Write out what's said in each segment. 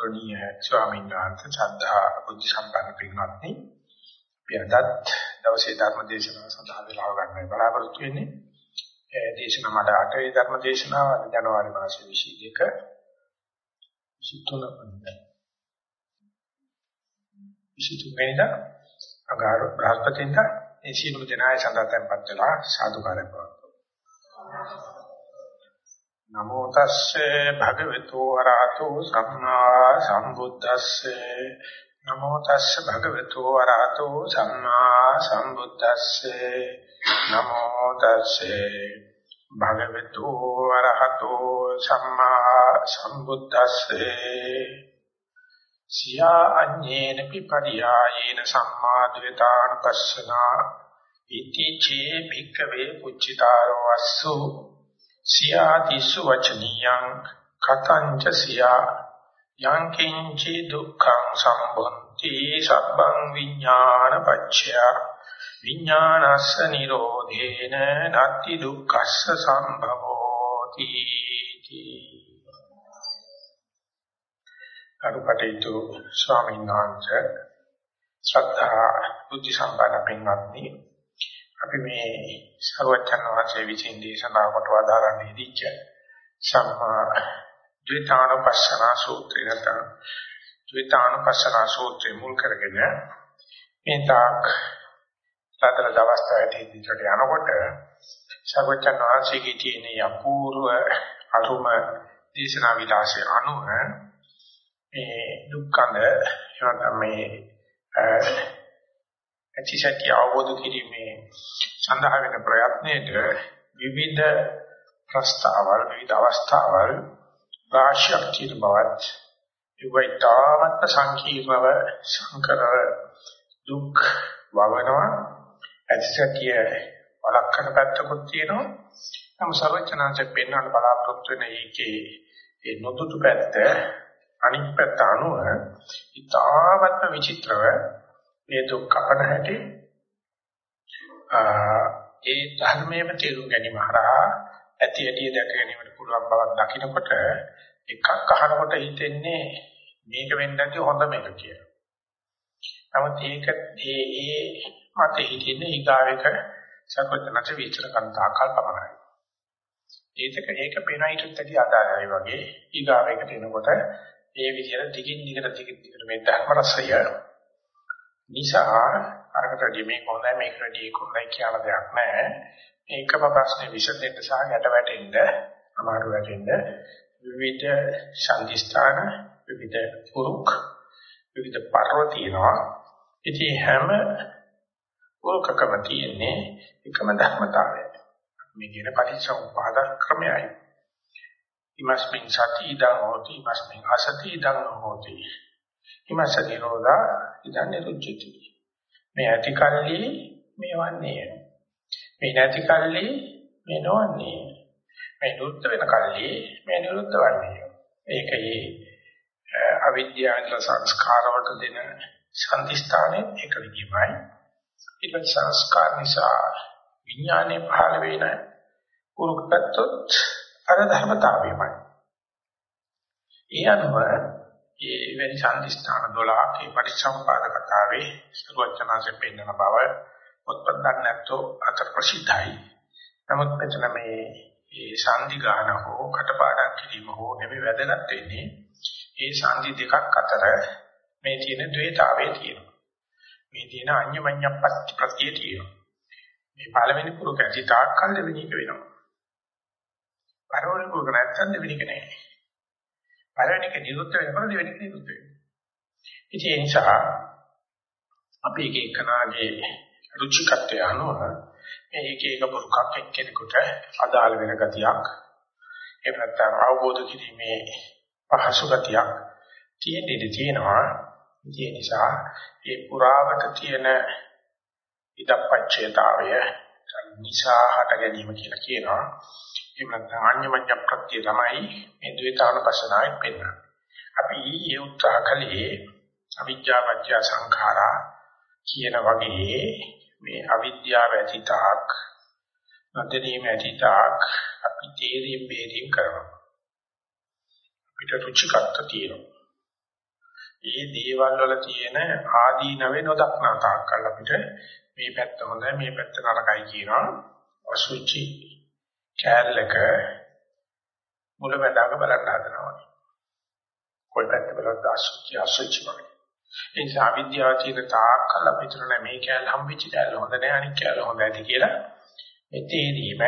ගෞරවනීය ස්වාමීන් වහන්සේ සද්ධා බුද්ධ සම්පන්න පින්වත්නි. අපි අදත් දවසේ ධර්ම දේශනාව සඳහා වේලාව ගන්න බලාපොරොත්තු වෙන්නේ. ඒ දේශනාව මඩ අටේ ධර්ම දේශනාව අද ජනවාරි මාසයේ 22 23 23 වෙනිදා අගාර බ්‍රහස්පතින්දා ඒ සියලුම දෙනාය සඳහා tempත් වෙලා සාදුකාරය පවතුමු නමෝ තස්සේ භගවතු වරහතෝ සම්මා සම්බුද්දස්සේ. නමෝ තස්සේ භගවතු වරහතෝ සම්මා සම්බුද්දස්සේ. නමෝ තස්සේ භගවතු වරහතෝ සම්මා සම්බුද්දස්සේ. සියා අඤ්ඤේන පිපරියායේන සම්මාදිතාන පස්සනා ඉති චේ භික්ඛවේ පුච්චිතාරෝ අස්සු. සියාතිසු වචනියං කතංච සියා යං කිංචි දුක්ඛං සම්බොන්ති සබ්බං විඥාන පච්චය විඥානස්ස නිරෝධේන නත්ති දුක්ඛස්ස සම්භවෝති කරුකටේතු ස්වාමීන් වහන්සේ ශ්‍රද්ධා බුද්ධ සම්පන්න පින්වත්නි අපි මේ සර්වචන් වහන්සේ විසින් දේශනා කොට වදාරන්න ඉදිච්ච සම්මා ද්විතානපස්සන සූත්‍රය නැත්නම් ද්විතානපස්සන සූත්‍රය මුල් කරගෙන මේ තාක් සතර දවස්වලදී ඉදිරියට යනකොට සර්වචන් වහන්සේගේ තියෙන අපූර්ව අරුම දේශනා විලාසය අනුව මේ දුක්ඛඳ එනනම් මේ ඇතිසත්‍ය අවබෝධ කිරීමේ සඳහා වෙන ප්‍රයත්නයේද විවිධ ප්‍රස්තාවල් විවිධ අවස්ථාවල් රාශියක් තියෙන බවත් ඒවයිතාමත් සංකීර්ණව සංකර දුක් වවනවා. ඇතිසත්‍ය වළක්වන පැත්තකුත් තියෙනවා. නම් සර්වචනාංශ පෙන්වන්න බලාපොරොත්තු වෙන එකේ ඒ නොදුටු පැත්ත අනිත් පැත්ත අනුව ඉතාමත්ම විචිත්‍රව මේ දුක් කපන හැටි ඒ ධර්මයේම තේරුම් ගැනීම හරහා ඇති ඇටි දැක ගැනීමට පුළුවන් බවක් දකිනකොට එකක් අහනකොට හිතෙන්නේ මේක වෙන්නේ නැති හොඳ මේක කියලා. නමුත් ඒක ඒ ඒ මත හිතෙන ඊගාවෙක සකෘතනට විචර කන්තා කල්පනායි. ඒකක ඒක පේනයිටත් ඇති ආදායයි වගේ ඊගාවෙකට එනකොට ඒ විදිහට දිගින් දිගට දිගින් දිගට මේ ධර්ම රසය නිසා අරකට මේක හොඳයි මේකට මේක හොඳයි කියලා දෙයක් නැහැ. මේකම ප්‍රශ්නේ විසඳෙන්න සහ යට වැටෙන්න අමාරු වැටෙන්න විවිධ සංදිස්ථාන විවිධ පුරුක් විවිධ පර්වතිනවා. ඉතින් හැම පුරුකකම තියෙන්නේ එකම ධර්මතාවය. මේ කියන පටිච්චසමුප්පාද ක්‍රමයයි. ඉමස්මින් සති ඉදං හෝති ඉමස්මින් අසති ඉදං හෝති ඉමස නිරෝධා ඉදන් නිරුද්ධති මේ ඇති කල්ලි මේ වන්නේ. මේ නැති කල්ලි මේ නොවන්නේ. මේ නිරුද්ධ වෙන කල්ලි මේ නිරුද්ධ වන්නේ. ඒකයි අවිද්‍යාව සංස්කාර වලට දෙන සම්දිස්ථානේ එක විදිහමයි. ඊට සංස්කාර නිසා විඥානේ පහළ වෙන උරුකටත් අර ධර්මතාවයමයි. ඒ අනුව ඒ වෙනි සම්දිස්ථාන 12 ඒ පරිසම්පාද කතාවේ සරුවචනාංශයෙන් පෙන්වන බව පොත්පත් ගන්න නැත්තෝ අතර ප්‍රසිද්ධයි. නමුත් මෙතන මේ ඒ සංදි ගාන හෝ කටපාඩම් කිරීම හෝ නෙමෙයි වැදගත් වෙන්නේ. ඒ සංදි දෙකක් අතර මේ තියෙන ද්වේතාවය තියෙනවා. මේ තියෙන අඤ්ඤමඤ්ඤප්පත්ති ප්‍රත්‍ය තියෙනවා. මේ පළවෙනි පුරුක ඇති තාක්කල් දෙවෙනි එක වෙනවා. පළවෙනි පුරුක නැත්තම් දෙවෙනි එක නෑ. පළවෙනි එක නිරුද්ධ වෙනකොට දෙවෙනි එක නිරුද්ධ වෙනවා. ඉතින් ඒ නිසා අපි එක එකනාගේ රුචිකත්වය අනුව මේ එක එක පුරුකක් එක්කෙනෙකුට අදාළ වෙන ගතියක් එහෙම නැත්නම් අවබෝධ කිරීමේ පහසු ගතියක් තියෙන ඉඩ තියෙනවා. ඒ නිසා ඒ පුරාවට තියෙන ඉදපච්චේතාවය නිසා හට ගැනීම කියලා කියනවා. එහෙම නැත්නම් අඤ්ඤමඤ්ඤ ප්‍රත්‍ය තමයි මේ ද්වේතානුපස්සනාවෙන් පෙන්වන්නේ. අපි ඊයේ උත්සාහ කළේ අවිජ්ජාපච්චය සංඛාරා කියන වගේ මේ අවිද්‍යාව ඇතිතාක් නැදීම ඇතිතාක් අපි තේරීම් බේරීම් කරනවා. අපිට රුචිකත්ව තියෙනවා. ඒ දේවල් වල තියෙන ආදීනවේ නොදක්නා තාක්කල් අපිට මේ පැත්ත හොඳයි මේ පැත්ත නරකයි කියනවා අසුචි කැලලක මුලැඳාක බලන්න හදනවා. කොයි පැත්ත බලද්ද අසුචි අසුචි වගේ. ඒ නිසා විද්‍යාව කියන තාක්කල් අපිට නෑ මේ කැල හම්බෙච්ච කැල හොඳ නෑ අනිත් කැල හොඳයි කියලා මෙතේදීම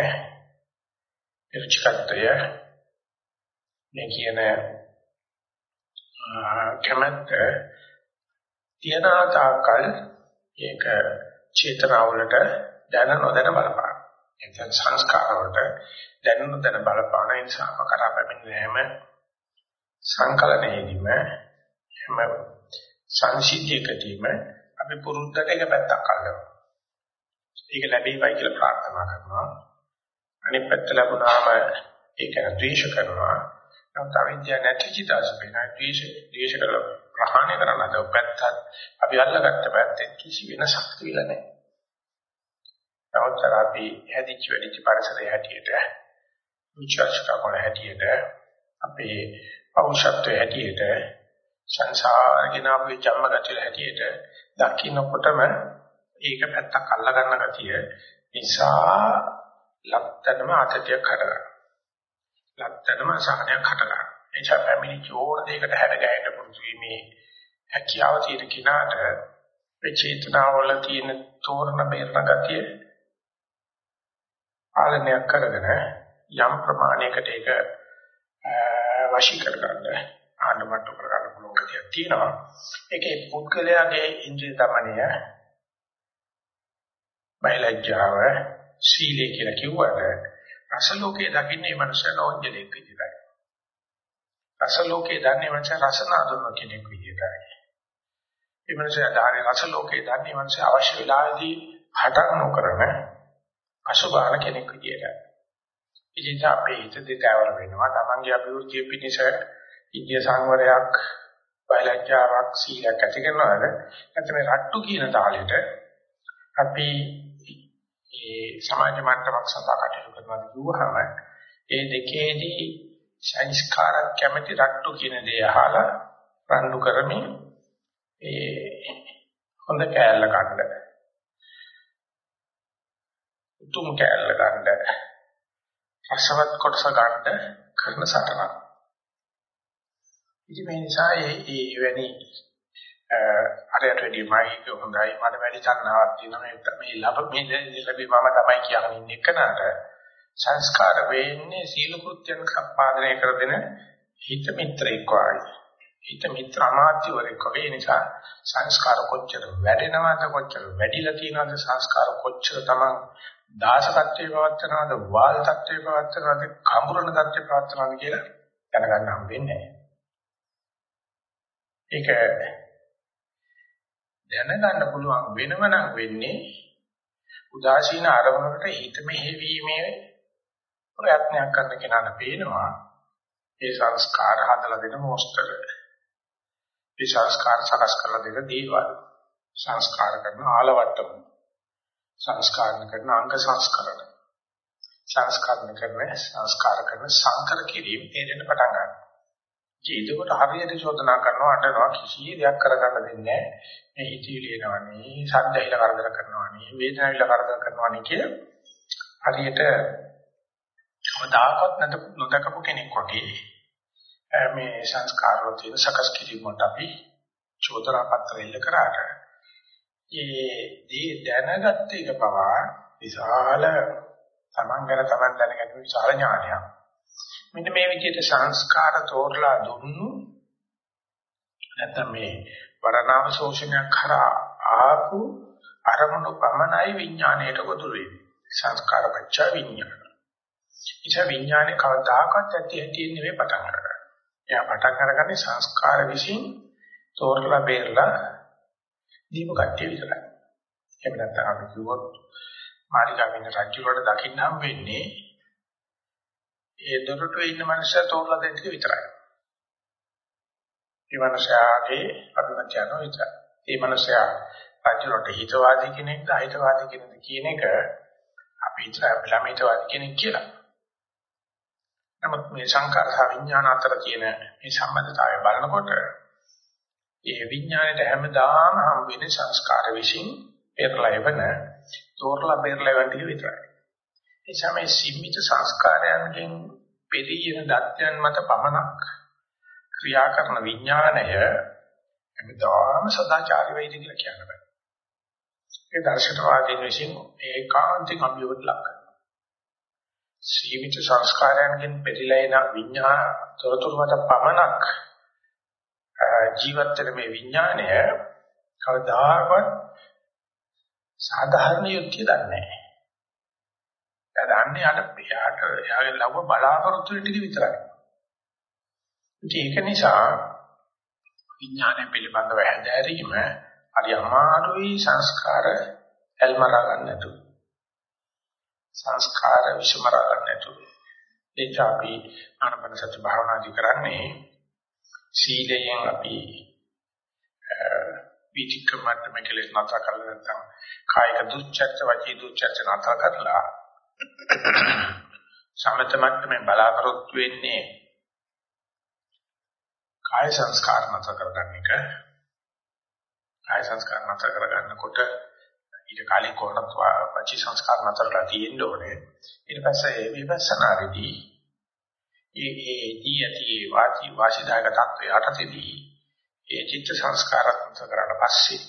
එර්චකත්වය මේ කියන කැමැත්ත තියන තාක්කල් ඒක චේතනාවලට දැන නොදැන බලපාන. එතන සංස්කාරවලට දැන නොදැන බලපාන නිසා අපකරා පැමිණෙන හැම සංකලනයේදීම හැම සංසිද්ධියකදීම අපි පුරුද්දට එක පැත්තක් අල්ලනවා. ඒක ලැබේවයි කියලා ප්‍රාර්ථනා කරනවා. අනිත් පැත්ත ලැබුණාම ඒක ද්වේෂ කරනවා. නමුත් අවිද්‍යාව නැති චිතාස වෙනා ද්වේෂ ද්වේෂ කරලා ප්‍රහාණය කරන අද පැත්තත් අපි අල්ලගත්ත පැත්තෙන් කිසි වෙනසක් තියලා නැහැ. නමුත් අපි හැදිච්ච වෙදිච්ච පරිසරයේ හැටියට විචාරකකම හැටියට අපේ පෞෂත්වයේ හැටියට සංසාරගෙන අපි ජන්මගතල හැටියට දකින්නකොටම ඒක පැත්තක් අල්ල ගන්න ගතිය නිසා ලක්තනම අතතියක් හටගන්නවා. ලක්තනම සහනයක් හටගන්නවා. එචා පැමිණි චෝර දෙයකට හැරගෑට පුරුදු වීමේ හැකියාව තියෙන කිනාට ඒ චේතනාවල තියෙන තෝරන බේරන ගතිය පාලනයක් කරගෙන යම් ප්‍රමාණයකට ඒක වශී කරගන්න ආනමට කරගන්න පුළුවන් ගතියක් තියෙනවා. ඒකේ පුද්ගලයාගේ ඉන්ද්‍රිය දමනය බයලජ්ජාව සීලය කියලා කිව්වට රසලෝකයේ දකින්නේ මනුෂ්‍ය නෝන්ජලෙක් විදිහටයි. රසලෝකයේ දන්නේ මනුෂ්‍ය රසනාදුන කෙනෙක් විදිහටයි. ඒ මනුෂ්‍ය දානේ රසලෝකයේ දන්නේ මනුෂ්‍ය අවශ්‍ය වෙලාවේදී හටක් නොකරන අසුභාන කෙනෙක් විදිහටයි. ඉතින් අපේ හිත දෙතවර වෙනවා. Tamange අභිවෘද්ධිය පිණිස ඉන්දිය සංවරයක් බයලජ්ජාවක් සීලයක් ඇති කරනවාද නැත්නම් මේ රට්ටු කියන තාලෙට අපි ඒ සමාජ මට්ටමක් සඳහා කටයුතු කරනවා කිව්වහම ඒ දෙකේදී සංස්කාර කැමැති රට්ටු කියන දේ අහලා රණ්ඩු කරමින් ඒ හොඳ කෑල්ල ගන්න උතුම් කෑල්ල ගන්න රසවත් කොටස ගන්න කරන සටනක් ඉතින් මේ නිසා ඒ ඒ වෙනි අරයට වැඩි මයික හොඳයි මට වැඩි තණ්හාවක් තියෙනවා. මේ මේ ලබ මේ ලැබීමම තමයි කියගෙන ඉන්න එකනට සංස්කාර වෙන්නේ සීල කෘත්‍යයන් සම්පාදනය කර දෙන හිත මිත්‍රෙක් වගේ. හිත මිත්‍ර අමාත්‍යවරයෙක් වගේ. නිසා සංස්කාර කොච්චර වැඩෙනවද කොච්චර වැඩිලා තියෙනවද සංස්කාර කොච්චර තමන් දාසකත්වයේ පවත්නවද වාල් තත්වයේ පවත්නවද කඹරණ තත්වයේ පවත්නවද කියලා දැනගන්න හම්බෙන්නේ නැහැ. ඒක දැනගන්න පුළුවන් වෙනව නම් වෙන්නේ උදාසීන අරමුණකට හිත මෙහෙවීමේ ප්‍රයත්නයක් කරන කෙනාට පේනවා. ඒ සංස්කාර හදලා දෙන මොස්තර. ඒ සංස්කාර සකස් කරලා දෙන දේවල්. සංස්කාර කරන ආලවට්ටම. සංස්කාරණ කරන අංග සංස්කරණ. සංස්කරණ කරන සංස්කාර කරන සංකර කිරීම තේරෙන්න පටන් ගන්නවා. ඒකකොට හරියට චෝදනා කරනවා අඬනවා කිසි දෙයක් කරගන්න දෙන්නේ නැහැ. මේ හිතවිලි එනවනේ, සද්දයිල කරදර කරනවනේ, වේදනාවිල කරදර කරනවනේ කියලා හරියට කවදාකවත් නැත නොදකපු කෙනෙක් වගේ මේ සංස්කාරවල තියෙන සකස් කිරීම වලට අපි චෝදනා පත්‍ර ඉල්ල කරාට ඒ දී දැනගත්ත එක පවා විශාල තමන් ගැන තමන් දැනගන්න විශාල ඥානයක්. මෙන්න මේ විදිහට සංස්කාර තෝරලා දුන්නු නැත්නම් මේ වරණාම ශෝෂණයක් කරා ආපු අරමුණු පමණයි විඥාණයට ගොදුරු වෙන්නේ සංස්කාර පච්ච විඥාන. ඉතින් විඥානේ කවදාකවත් ඇති ඇති නෙවෙයි පටන් ගන්න. එයා පටන් අරගන්නේ සංස්කාර විසින් තෝරලා බේරලා දීප කට්ටිය විතරයි. එහෙම නැත්නම් අපි කිව්වොත් මාලිකාවෙන් රජු වල දකින්න හම් වෙන්නේ ඒ දොරටුවේ ඉන්න මනුස්සයා තෝරලා දෙන්න විතරයි. ඒ මනුස්සයාගේ අභිමතයන විතරයි. ඒ මනුස්සයා රජුරට හිතවාදී කෙනෙක්ද අහිතවාදී කෙනෙක්ද කියන එක අපි ළමිතවාදී කෙනෙක් කියලා. නමුත් මේ සංකාර සහ විඥාන අතර තියෙන මේ සම්බන්ධතාවය බලනකොට ඒ විඥාණයට හැමදාම හම් වෙන්නේ සංස්කාර විශ්ින් පෙරලා එවන තෝරලා පෙරලා එවන ටික විතරයි. ඒ සමේ සීමිත සංස්කාරයන්ගෙන් පෙරියන දත්යන් මත පමණක් ක්‍රියා කරන විඥාණය හැමදාම සදාචාරී වේද කියලා කියන්න බෑ. ඒ දර්ශනවාදීන් විසින් ඒකාන්තයෙන් අභියෝග ලක් කරනවා. සීමිත සංස්කාරයන්ගෙන් පෙරිලා එන විඥාන තොරතුරු මත පමණක් ජීවත් වෙන මේ විඥාණය කවදාකවත් සාධාරණ යුක්තිය දන්නේ නැහැ. එයා දන්නේ අර එයාට එයාගේ ලව්ව බලාපොරොත්තු වෙන ටික විතරයි. ඒක නිසා විඥානය පිළිබඳව හැදෑරීම හරි අමාරුයි සංස්කාර එල්මරා ගන්න නැතු. සංස්කාර විසමරා ගන්න නැතු. ඒක අපි ආනපන සති භාවනාදි කරන්නේ සීලයෙන් අපි විචිකමත් මෙකලස් නතර කරලා නැත්නම් කායික දුච්චර්ච වචී දුච්චර්ච නතර කරලා සමත මට්ටමේ බලාපොරොත්තු වෙන්නේ කාය සංස්කාර නතර කරගන්න එක කාය සංස්කාර නතර කරගන්නකොට ඊට කලින් කොහොමද වචී සංස්කාර නතරලා තියෙන්න ඕනේ? ඊට පස්සේ විපස්සනාරේදී ඒ ඒ දී ඇති වාචී වාසිදායක තත්ත්වයට යටතේදී ඒ චිත්ත සංස්කාරත් කරලා පස්සේ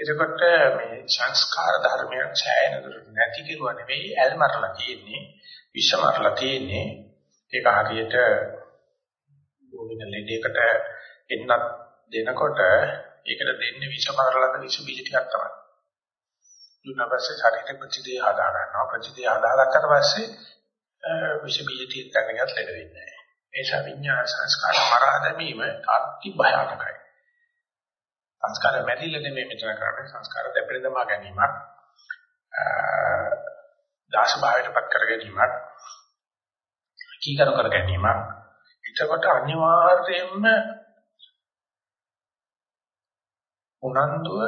එතකොට මේ සංස්කාර ධර්මයන් ඡායන නැති කිරුවා නෙවෙයි ඇල්මරලා තියෙන්නේ විෂමරලා තියෙන්නේ. ඒක හරියට ගෝවින ලෙඩේකට එන්නත් දෙනකොට ඒකට දෙන්නේ විෂමරලාද විෂ බීජ ටිකක් තමයි දුන්නා පස්සේ ශරීර ප්‍රතිදේ ආදා ගන්නවා ප්‍රතිදේ ආදාගත්තට පස්සේ විෂ බීජ ටික දැනගත් ලෙඩ වෙන්නේ නැහැ ඒ නිසා විඤ්ඤාණ සංස්කාර මරා දැමීම අති භයානකයි. සංස්කාර මැරිලා නෙමෙයි මෙතන කරන්නේ සංස්කාර දෙපෙළ දමා ගැනීමක්. දාස භාවයටපත් කර ගැනීමක්. කීකරු කර ගැනීමක්. එතකොට අනිවාර්යයෙන්ම උනන්දුව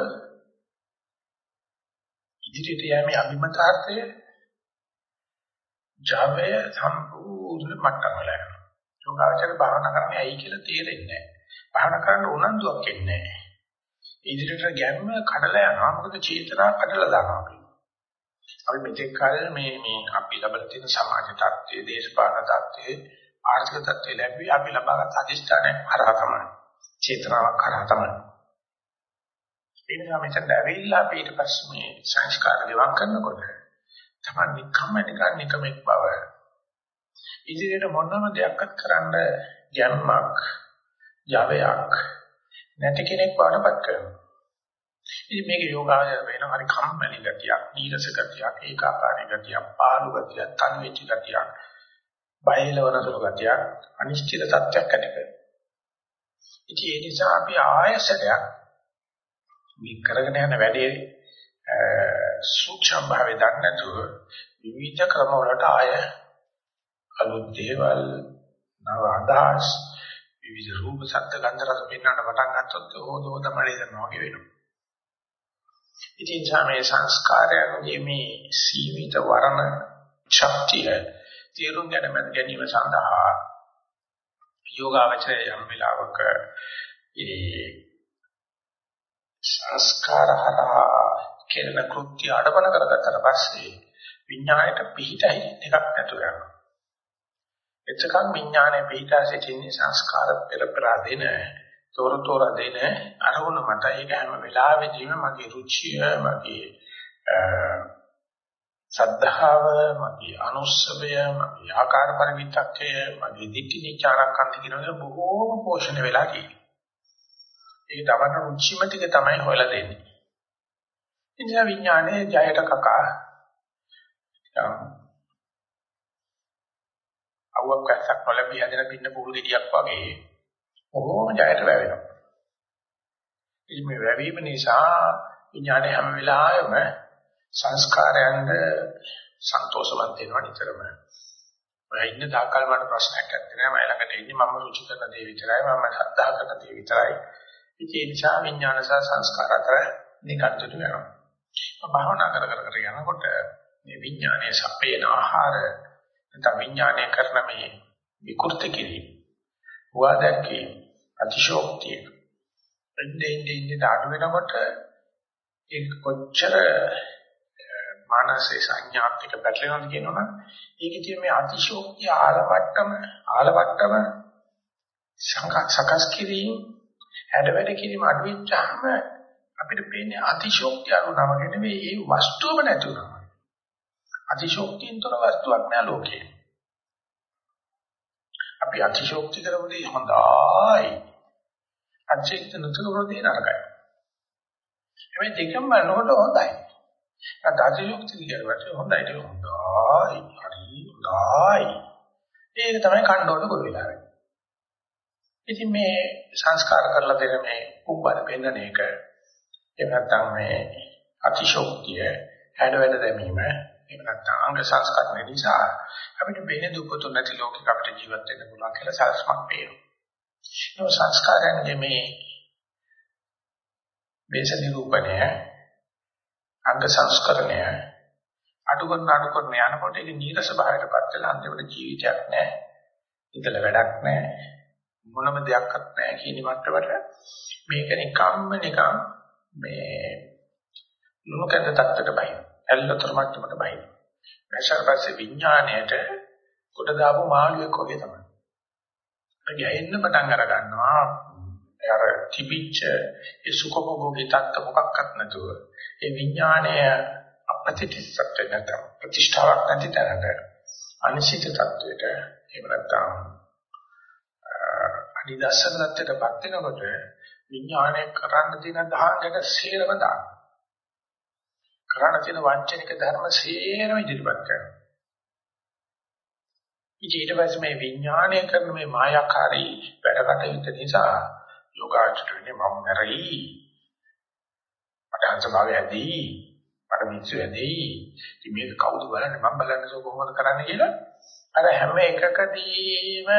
ඉදිරියට යෑමේ අභිමතාර්ථය ජවය සම්පූර්ණ මට්ටම වල යනවා. යෝගාචර භාවනා කරන්නේ ඇයි කියලා තේරෙන්නේ නැහැ. භාවනා කරන්න උනන්දුවක් එන්නේ නැහැ. ඉදිරියට ගැම්ම කඩලා යනවා. මොකද චේතනාව කඩලා දානවා අපි. අපි මෙතෙක් කල මේ මේ අපි ලබලා තියෙන සමාජ තත්ත්වයේ, දේශපාලන තත්ත්වයේ, ආර්ථික තත්ත්වයේ ලැබී අපි ලබාගත් අධිෂ්ඨානය හරහා තමයි. චේතනාවක් හරහා තමයි. ඒ නිසා මෙතන ඇවිල්ලා අපි ඊට පස්සේ මේ සංස්කාර ගෙවක් කරනකොට තමයි නිකම්ම නිකන් නිකමෙක් බව ඉදිරියට මොනම දෙයක්වත් කරන්න යන්නක් යවයක් නැති කෙනෙක් වඩපත් කරනවා. ඉතින් මේක යෝගාවචර වෙන හරි කම්මැලි ගතියක්, නීරස ගතියක්, ඒකාකාරී ගතියක්, පාළු ගතියක්, තන්විච්ච ගතියක්, බයලවන සුළු ගතියක්, අනිශ්චිත තත්ත්වයක් ඇති කරනවා. ඉතින් ඒ නිසා අපි ආයසරයක් මේ කරගෙන යන වැඩේ සූක්ෂම භාවය දන්නේ නැතුව විවිධ ක්‍රම වලට ආය අලුත් දේවල් නව අදහස් විවිධ රූප සත්ත්ව ගන්ධ රස පෙන්වන්න පටන් ගත්තොත් ඕදෝ තමයි කරනවා වගේ වෙනවා. ඉතින් සමේ සංස්කාරයන්ගේ මේ සීමිත වරණ ශක්තිය තේරුම් ගැනීම සඳහා යෝගාවචරය යම් වෙලාවක ඒ සංස්කාරහරහා කෙරෙන කෘත්‍ය අඩපණ කරගත්තට පස්සේ විඥාණයට පිහිටයි එකක් නැතුව යනවා. එතකන් විඥානය පිටා සිටින්නේ සංස්කාර පෙරපරා දෙන තොරතොර දෙන අරමුණ මත ඒක හැම වෙලාවෙදීම මගේ රුචිය මගේ සද්ධාව මගේ අනුස්සවය මගේ ආකාර පරිවිතක්කය මගේ දිට්ඨි නිචාරකන්ති කියන බොහෝම පෝෂණය වෙලා තියෙනවා. ඒක තමයි රුචිම ටික තමයි හොයලා දෙන්නේ. ඉතින් විඥානයේ ජයට කකා අවුවක් වැස්සක් නොලැබී හැදෙන පින්න පුරු ගෙඩියක් වගේ කොහොම ජයට වැවෙනවා. ඉතින් මේ වැවීම නිසා විඥානය හැම වෙලාවෙම සංස්කාරයන්ට සන්තෝෂවත් වෙනවා නිතරම. මම ඉන්න තාකල් මට ප්‍රශ්නයක් නැත්තේ නෑ මම ළඟට ඉන්නේ මම රුචි කරන දේ විතරයි මම ශ්‍රද්ධා කරන දේ විතරයි. ඉතින් ඒ නිසා විඥාන සහ සංස්කාර අතර නිකටට වෙනවා. මම භාවනා කර කර කර යනකොට මේ විඥානයේ සපේන ආහාර නැත්නම් විඥානය කරන මේ විකෘති කිරීම හුවා දැක්කේ අතිශෝක්තිය. එන්නේ එන්නේ අඩු වෙනකොට ඒක කොච්චර මානසික සංඥාත්මක පැටලෙනවද කියනවනම් ඒකේ තියෙන මේ අතිශෝක්තිය ආලවට්ටම ආලවට්ටම සකස් කිරීම හැඩ වැඩ කිරීම අඩු වෙච්චාම අපිට පේන්නේ අතිශෝක්තිය අනුනම නෙවෙයි ඒ වස්තුවම නැති වුණා. අතිශෝක්තියෙන් තොර වස්තුවක් නෑ ලෝකේ. අපි අතිශෝක්ති කරමුදී හොඳයි. අතිශෝක්ති නොකරමුදී නරකයි. මේ දෙකම බලනකොට හොඳයි. අත අතිශෝක්ති කියනකොට හොඳයි ඒක හොඳයි. හරි හොඳයි. ඒක තමයි කණ්ඩෝන ගොඩ වෙලා වෙන්නේ. ඉතින් මේ සංස්කාර කරලා දෙන මේ කුඹර පෙන්නන එක එහෙම නැත්නම් මේ අතිශෝක්තිය හැඩ වැඩ දැමීම එහෙම නැත්නම් අංග සංස්කරණය නිසා අපිට වෙන දුපතු නැති ලෝකයක අපිට ජීවත් වෙන්න පුළුවන් කියලා සලස්මක් පේනවා. ඒ සංස්කාරයන්ගේ මේ බේස නිරූපණය අංග සංස්කරණය අඩු කරන අඩු කරන යනකොට ඒක නීරස භාවයටපත් වෙලා අන්තිමට ජීවිතයක් නැහැ. ඉතල වැඩක් නැහැ. මොනම දෙයක්වත් නැහැ කියන මට්ටමට මේක නිකම්ම නිකම් මේ ලෝකෙන්ද තත්ත්වයට බහින. ඇල්ලතර මට්ටමට බහින. මේසarpස්සේ විඥාණයට කොට දාපු මාළුවෙක් වගේ තමයි. ඒක එන්න පටන් අර ගන්නවා. අර තිබිච්ච ඒ සුඛභෝගී තත්ත්ව මොකක්වත් නැතුව ඒ විඥාණය අපතිතිස්සත් නැත්නම් ප්‍රතිෂ්ඨාවක් නැති තැනට අනිශ්චිත තත්ත්වයට එහෙම නැත්නම් නිදර්ශන தත්ත්වයටපත් වෙනකොට විඥානය කරන්න තියෙන දහංගට සේරම දාන. කරන්න තියෙන වංචනික ධර්ම සේරම ඉදිරිපත් කරනවා. ඊට පස්සේ මේ විඥානය කරන මේ මායාකාරී වැඩ කටයුත්ත නිසා යෝගාචරණේ මම මැරෙයි. මට අංශභාවයදී මට මිත්‍ර වෙදී. ඉතින් මේක කවුද බලන්නේ මම බලන්නේ කොහොමද කරන්නේ කියලා අර හැම එකකදීම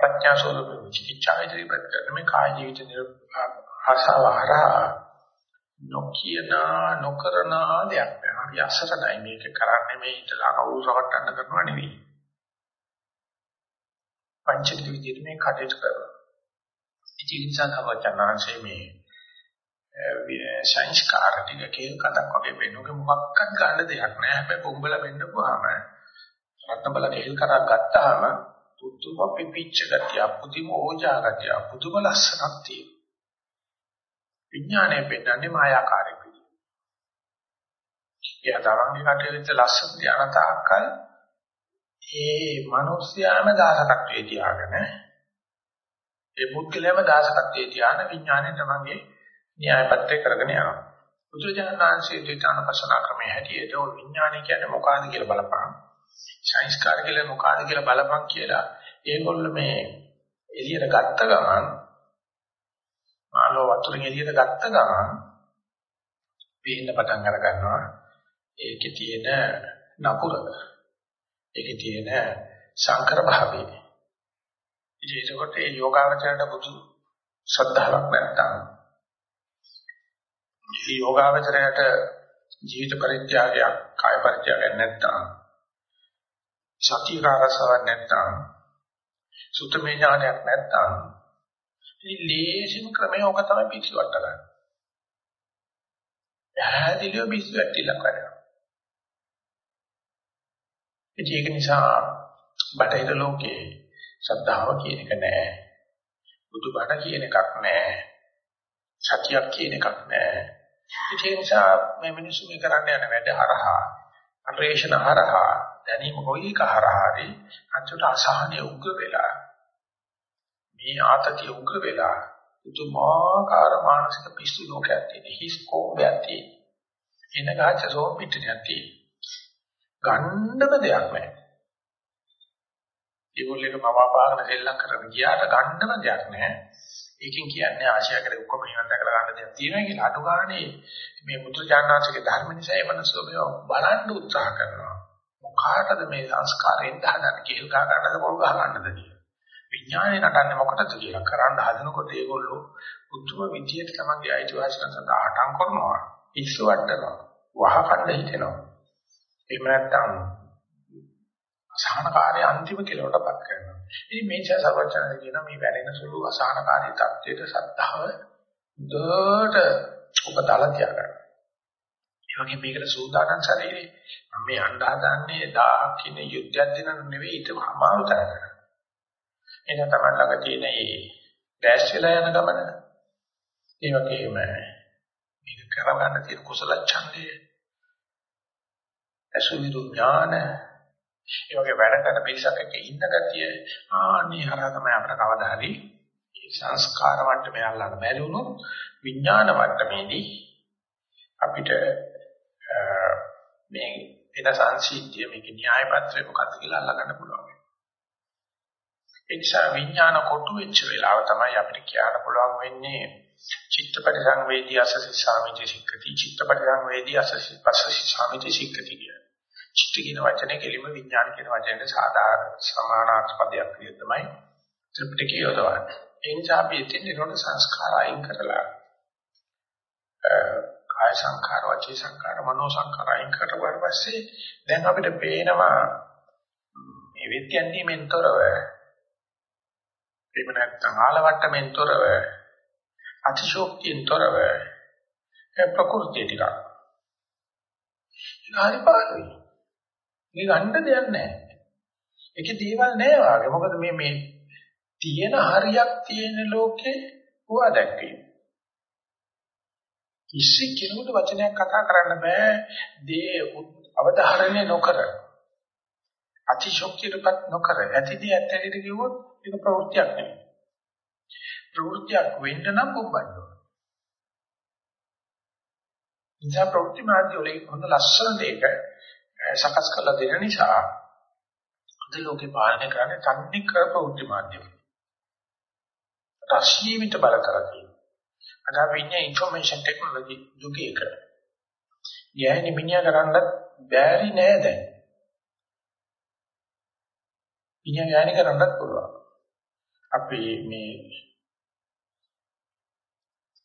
ප්‍රඥා ස්වරූප චිකිච්ඡා ඉදිරිපත් කරන මේ කාය ජීවිත ආසාව හරහා නොකියන නොකරන දෙයක් නෑ. අපි අසරණයි මේක කරන්නේ මේ ඉතලා කවුරු සවට්ටන්න කරනවා නෙවෙයි. පංචික විදිහට මේ කටයුතු කරනවා. ඉතින් සාධවචනාංශයේ මේ සංස්කාර ටික කේල් කඩක් වගේ වෙනුගේ මොකක්වත් ගන්න දෙයක් නෑ. හැබැයි පොඹල වෙන්න පුවාම රත්නබල කේල් කරක් ගත්තාම පුදුම පිපිච්ච ගතිය, පුදුම ඕජා ගතිය, පුදුම ලස්සනක් තියෙනවා. විඥානය පෙන්නන්නේ මායාකාරී පිළි. එයා තමන්ගේ කටයුත්ත ලස්සන ධාන තාක්කල් ඒ මිනිස්යාම දාසකත්වයේ තියාගෙන ඒ මුත්කලම දාසකත්වයේ තියාන විඥානය තමන්ගේ න්‍යායපත්‍ය කරගෙන යනවා. බුදුජානනාංශයේ ත්‍රිතානපසනා ක්‍රමයේ හැටියට ඔය විඥානය කියන්නේ මොකක්ද කියලා බලපං. සංස්කාර කියලා මොකක්ද කියලා බලපං කියලා. ඒගොල්ල මේ එළියට ගත්ත ගමන් මාළව වතුරෙන් එළියට ගත්ත ගමන් පේන්න පටන් අර ගන්නවා. ඒකේ තියෙන නපුර. ඒකේ තියෙන සංකර භාවය ඉතින් ඒකට ඒ යෝගාවචරයට බුදු ශ්‍රද්ධාවක් නැත්තම් මේ යෝගාවචරයට ජීවිත පරිත්‍යාගයක් කාය පරිත්‍යාගයක් නැත්තම් සතිය කාරසාවක් නැත්තම් සුත්තමේ ඥානයක් නැත්තම් ඉතින් ලේසිම ක්‍රමය ඕක තමයි පිස්සු වට ගන්න. පැහැදිලිව පිස්සු වැටිලා කරනවා. ඉතින් ඒක නිසා බටහිර ලෝකේ ශ්‍රද්ධාව කියන එක නෑ. බුදුබණ කියන එකක් නෑ. සතියක් කියන එකක් නෑ. ඒ නිසා මේ මිනිස්සු මේ කරන්න යන වැඩ හරහා අන්වේෂණ හරහා දැනීම කොයි කහරහරි අන්තිමට අසහනය උග්‍ර වෙලා මේ ආතතිය උග්‍ර වෙලා පුදුමාකාර මානසික පිස්සු ලෝකයක් තියෙන හිස් කෝඹයක් තියෙන එන ගාච සෝම් පිටියක් තියෙන. ගන්නම දෙයක් නැහැ. ඒගොල්ලෝ එක මවාපාගෙන සෙල්ලම් කරගෙන ගියාට ගන්නම දෙයක් නැහැ. ඒකෙන් කියන්නේ ආශය කරේ ඔක්කොම නිවන් දැකලා ගන්න දෙයක් තියෙනවා කියලා. අඩු ගානේ මේ මුතුජානනාංශගේ ධර්ම නිසා ඒ මනසෝ බලන්න උත්සාහ කරනවා. මොකාටද මේ සංස්කාරයෙන් හදන්නේ කියලා ගහ ගන්නද පොල් ගහ ගන්නද කියලා විඥානේ නටන්නේ මොකටද කියලා කරන්න හදනකොට ඒගොල්ලෝ උතුම විදියට තමන්ගේ අයිතිවාසිකම් සඳහා හටම් කරනවා ඉස්සු වටනවා වහකණ්ඩ හිතෙනවා එහෙම නැත්නම් අසහනකාරී අන්තිම කෙලවටපත් කරනවා. ඉතින් මේ නිසා සර්වචනද කියන මේ වැඩෙන සුළු අසහනකාරී தත්ත්වයට සද්ධාව දුවට උපතල තියාගන්න. ඒ වගේ මේකට සූදානම් ශරීරේ මම මේ අඬ හදන්නේ දාකින යුද්ධයක් දෙන නෙවෙයි ඒක අමාරු තරකට. එන තමයි ළඟ තියෙන මේ ඩෑෂ් වෙලා යන ගමන. ඒ වගේම මේක කරගන්න තියෙන කුසල ඡන්දය. අසුවිදු ඥාන ඒ වගේ වැඩ කරන පිරිසක් එක්ක ඉන්න ගතිය ආනි හරහා තමයි අපිට කවදා හරි සංස්කාර මට්ටමේ අල්ලන්න බැරි වුණොත් විඥාන මට්ටමේදී අපිට මේ වෙන සංසිද්ධිය මේක න්‍යාය පත්‍රය මොකක්ද කියලා අල්ලගන්න පුළුවන්. ඒ නිසා විඥාන කොටු වෙච්ච වෙලාව තමයි අපිට කියන්න පුළුවන් වෙන්නේ චිත්තපටි සංවේදී අසසි සාමිති සික්කති චිත්තපටි සංවේදී අසසි පසසි සාමිති සික්කති කිය. චිත්ත කියන වචනේ කෙලිම විඥාන කියන වචනේ සාධාරණ සමානාර්ථ පදයක් විදිහට තමයි ත්‍රිපිටකය යොදවන්නේ. ඒ නිසා අපි එතෙන් නිරෝධ සංස්කාර අයින් කරලා කාය සංඛාර, වචී සංඛාර, මනෝ සංඛාර අයින් කරලා පස්සේ දැන් අපිට පේනවා මේ විද්‍යන්තිමෙන් තොරව එහෙම නැත්නම් ආලවට්ටමෙන් තොරව අතිශෝක්තියෙන් තොරව ඒ ප්‍රകൃතිය ටික. ඒක හරි පාළුයි. මේ ගන්න දෙයක් නැහැ. ඒකේ දේවල් නැහැ වාගේ. මොකද මේ මේ තියෙන හරියක් තියෙන ලෝකේ හුවා දැක්කේ. කිසි කෙනෙකුට වචනයක් කතා කරන්න බෑ. දේ අවධාරණය නොකර අතිශෝක්තියටපත් නොකර ඇතිදී ඇත්තටද කිව්වොත් ඒක ප්‍රවෘත්තියක් නෙවෙයි ප්‍රවෘත්තියක් වෙන්න නම් පුබ්බන්න ඕන. ඉතින් ප්‍රවෘත්ති මාර්ගය වල හොඳ ලස්සන දෙයක සකස් කරලා දෙන නිසා අද ලෝකේ පාලනය කරන්නේ තන්නේ කර ප්‍රවෘත්ති මාර්ගය රාශීවිත බල කරලා අද අපි ඉන්නේ ইনফরমේෂන් ටෙක්නොලොජි යුගයක. යැයි මිනිහා කරන්නත් බැරි නෑ දැන්. මිනිහා යන්නේ කරන්නත් පුළුවන්. අපි මේ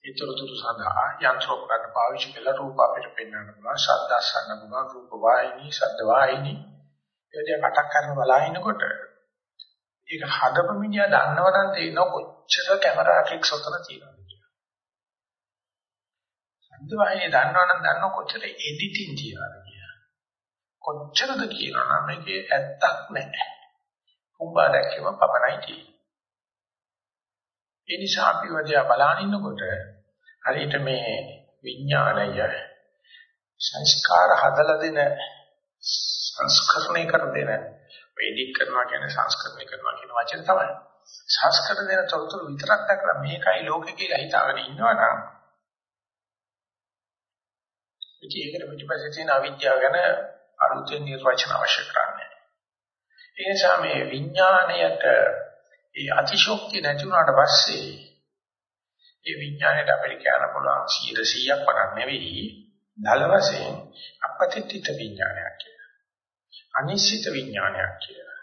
ඒතරතුරු සඳහා යන්ත්‍රෝපකරණ පාවිච්චි කරලා රූප අපිට පෙන්වන්න පුළුවන්, ශබ්ද අසන්න පුළුවන්, රූප වායිනී, ශබ්ද වායිනී. ඒකදී මතක් කරන බලහිනකොට ඒක හදපු මිනිහා දන්නවනම් තේිනව කොච්චර කැමරා ට්‍රික්ස් ඔතන තියෙනවා. අන්තිමයේ දන්නවනම් දන්නව කොච්චර එඩිටින් තියනවද කියලා. කොච්චරද කියනවා නම් මේකේ ඇත්තක් නැහැ. උඹා දැක්කම පමණයි තියෙන්නේ. ඒ නිසා අපි වදියා බලන ඉන්නකොට හරියට මේ විඥාණය සංස්කාර හදලා දෙන සංස්කරණය කර දෙන වේදික කරනවා කියන්නේ සංස්කරණය කරනවා කියන වචන තමයි. සංස්කරණ දෙන තොරතුරු විතරක් දැකලා මේකයි ලෝකේ කියලා හිතාගෙන ඉන්නවනම් ඉතින් ඒකට පිටිපස්සේ තියෙන අවිද්‍යාව ගැන අරුතෙන් නිර්වචන අවශ්‍ය කරන්නේ. ඒ නිසා මේ විඥාණයට ඒ අතිශෝක්තිය නැති වුණාට පස්සේ ඒ විඥාණයට අපිට කියන්න පුළුවන් 100ක් වරක් නෙවෙයි දල වශයෙන් අපතිත්‍ිත විඥානයක් කියලා. අනිශ්චිත විඥානයක් කියලා.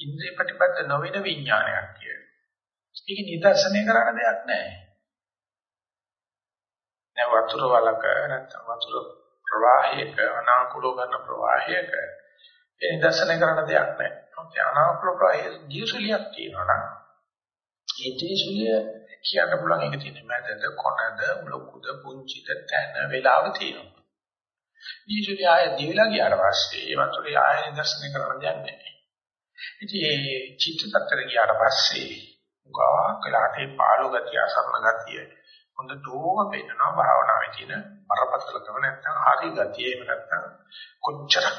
ඉන්ද්‍රිය ප්‍රතිපද නොවන විඥානයක් කියලා. ඒක නිදර්ශනය කරන්න දෙයක් නැහැ. දැන් වතුර වලක නැත්නම් වතුර ප්‍රවාහයක අනාකූල කරන ප්‍රවාහයක ඒ දර්ශනය කරන දෙයක් නැහැ. මොකද අනාකූල ප්‍රවාහයේ දියසුලියක් තියෙනවා නම් ඒ දියසුලිය කියන්න පුළුවන් එක තියෙන මැදද කොනද ලොකුද පුංචිද තැන වේලාව තියෙනවා. දියසුලිය ආය දිවිලා ගියාට පස්සේ ඒ වතුරේ ආය දර්ශනය කරන දෙයක් නැහැ. ඉතින් ඒ චිත්ත tattර ගියාට පස්සේ ගා කලාටේ පාළු ගතිය අසරණ ගතිය හොඳටම පේනවා භාවනාවේ තියෙන බරපතලකම නැත්නම් හරි ගතිය එහෙම නැත්නම් කොච්චරක්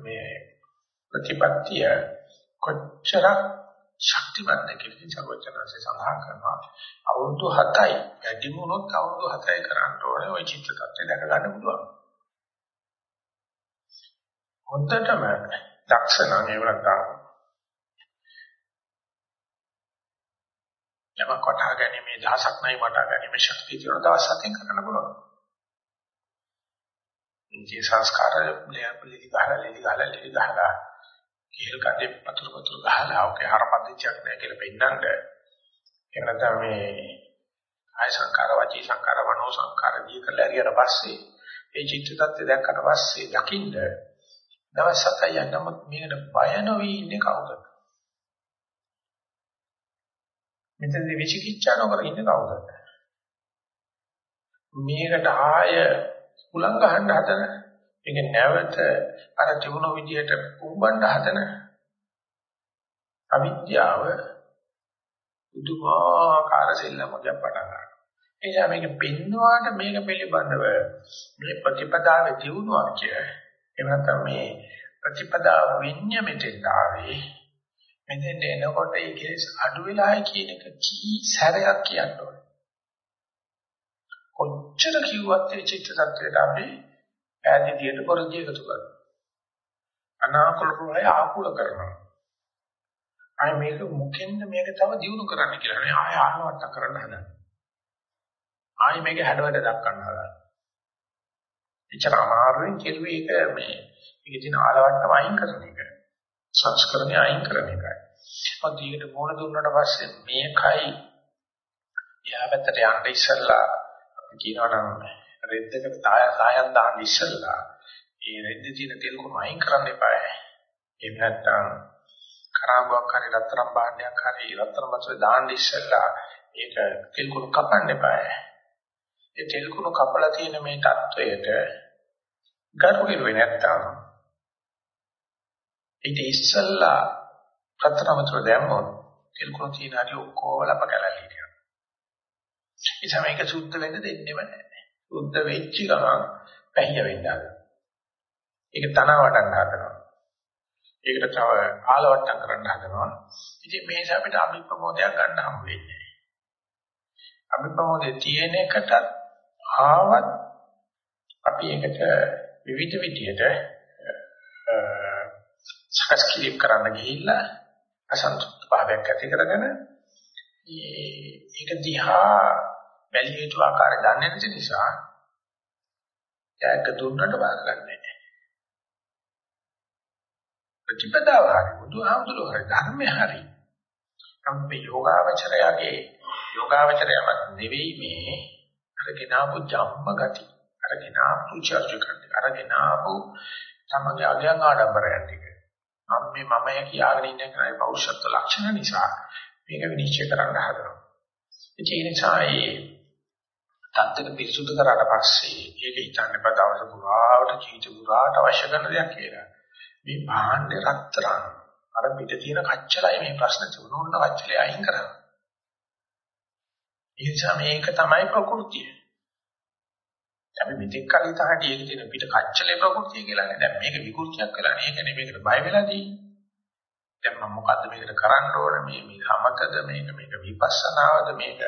මේ ප්‍රතිපත්තිය කොච්චරක් ශක්තිමත්ද කියලා සර්වචනසේ සඳහන් කරනවා. අවුරුදු 7යි වැඩිම උනොත් අවුරුදු 7යි කරන්න ඕනේ ওই චිත්ත tattve දැක ගන්න පුළුවන්. හොඳටම දක්ෂ නම් ඒ වුණත් යමක් වටහා ගැනීමේ දහසක් නැයි වටහා ගැනීමේ ශක්තිය තියෙන දවස් හතෙන් කරන්න පුළුවන්. ඉන්දිය සංස්කාර ලෙලි ගහලා ලෙලි ගහලා ලෙලි ගහලා කීල් කඩේ පතුරු පතුරු ගහලා ඔකේ හරපදිච්චක් නැහැ කියලා පෙන්නන්න. ඒ නැත්නම් මේ ආය සංකාර වචී සංකාර මනෝ සංකාර දී කරලා හරියට පස්සේ ඒ චිත්ත tattve දැක්කට පස්සේ දකින්න දවස් 7යි යනම මේකට බය නොවී ඉන්නේ කවුද? මෙතනදී විචිකිච්ඡා නොකර ඉන්නේ කවුද? මේකට ආය උලංග ගහන්න හදන මේක නැවත අර තිබුණු විදිහට උඹන්න හදන අවිද්‍යාව උදුමාකාර සෙල්ලමක් පටන් ගන්නවා. ඒ නිසා මේක පෙන්වුවාට මේක පිළිබඳව මේ ප්‍රතිපදාවේ දියුණුවක් කිය. එහෙම නැත්නම් මේ ප්‍රතිපදාව වෙන්නේ මෙතෙන් ආවේ. මෙතෙන් එනකොට ඒකේ අඩු වෙලායි කියන එක කී සැරයක් කියන්න ඕනේ. කොච්චර කිව්වත් ඒ චිත්ත tattweට අපි ඈදිදියට පොරදී එකතු කරනවා. අනාකූල ප්‍රවාහය ආකූල කරනවා. ආය මේක මුකෙන්ද මේක තව දියුණු කරන්න කියලා නේ ආය ආනවට කරන්න හදනවා. ආය මේක හැඩවැඩ දක්වන්න හදනවා. එච්චර අමාරුවෙන් කෙරුවේ ඒක මේ ඒකේ තියෙන ආලවට්ටම අයින් කරන එක. සංස්කරණය අයින් කරන එකයි. මම දීකට මොන දුන්නාට පස්සේ මේකයි එයා පැත්තට යන්න ඉස්සෙල්ලා අපි කියනවා නම් රෙද්දකට තාය සායම් දාන්න ඉස්සෙල්ලා ඒ රෙද්දේ තියෙන තෙල් කොහොම අයින් කරන්න එපායි. එහෙම නැත්නම් කරාබුවක් හරි රත්තරන් භාණ්ඩයක් හරි රත්තරන් මැසේ දාන්න ඉස්සෙල්ලා ඒක තෙල් කුණු කපන්න එපායි. ඒ තෙල් කුණු කපලා තියෙන මේ தത്വයට ගරු වෙන්නේ නැත්නම් ඊට ඉස්සල්ලා රත්තරන් මැස්සේ දැම්මොත් තෙල් කුණු තියෙන හරි ඔක්කොම ලප කැලලි කියනවා. ඒ තමයි ඒක සුද්ධ වෙන්න දෙන්නේම නැහැ. සුද්ධ වෙච්ච ගමන් පැහිය වෙන්න හදනවා. ඒක තන වටන්න හදනවා. ඒකට තව ආලවට්ටම් කරන්න හදනවා. ඉතින් මේ නිසා අපිට අභිප්‍රමෝදයක් ගන්න හම් වෙන්නේ. අභිප්‍රමෝදයේ තියෙන එකට ආවත් අපි ඒකට විවිධ විදියට සකස් කිරීම කරන්න ගිහිල්ලා අසන්තුෂ්ත භාවයක් ඇති කරගෙන ඒක දිහා බැලිය යුතු ආකාරය දන්නේ නැති නිසා ඒක දුන්නට වාද ගන්නෑ. ප්‍රතිපදාව හරි බුදුහාමුදුරුවෝ හරි ධර්මය හරි අපි යෝගාවචරයගේ යෝගාවචරයවත් නෙවෙයි මේ අරගෙන ආපු ජම්ම ගති අරගෙන ආපු චර්චකන්ති අරගෙන ආපු තමගේ අගයන් ආඩම්බරයන් ටික මම මේ මමය කියාගෙන ඉන්න කෙනාගේ පෞරුෂත්ව ලක්ෂණ නිසා මේක විනිශ්චය කරන්න හදනවා ඒ නිසා ඒ තත්ත්වෙක පිරිසුදු කරාට පස්සේ ඒක හිතන්න බෑ දවස පුරාවට ජීවිත පුරාට අවශ්‍ය කරන දෙයක් කියලා මේ භාණ්ඩේ රත්තරන් අර පිට තියෙන කච්චලයි මේ ප්‍රශ්න තුනොන්න කච්චලේ අයින් කරනවා. ඒ නිසා මේක තමයි ප්‍රകൃතිය. අපි මෙතෙක් කලින් තහට ඒක තියෙන පිට කච්චලේ ප්‍රകൃතිය කියලා නේ. දැන් මේක විකෘතියක් වෙලා නේ. ඒක නෙමෙයිකට බය වෙලා තියෙන්නේ. දැන් මම මොකද්ද මේකට කරන්න ඕන මේ මේ සමතද මේක මේක විපස්සනාවද මේක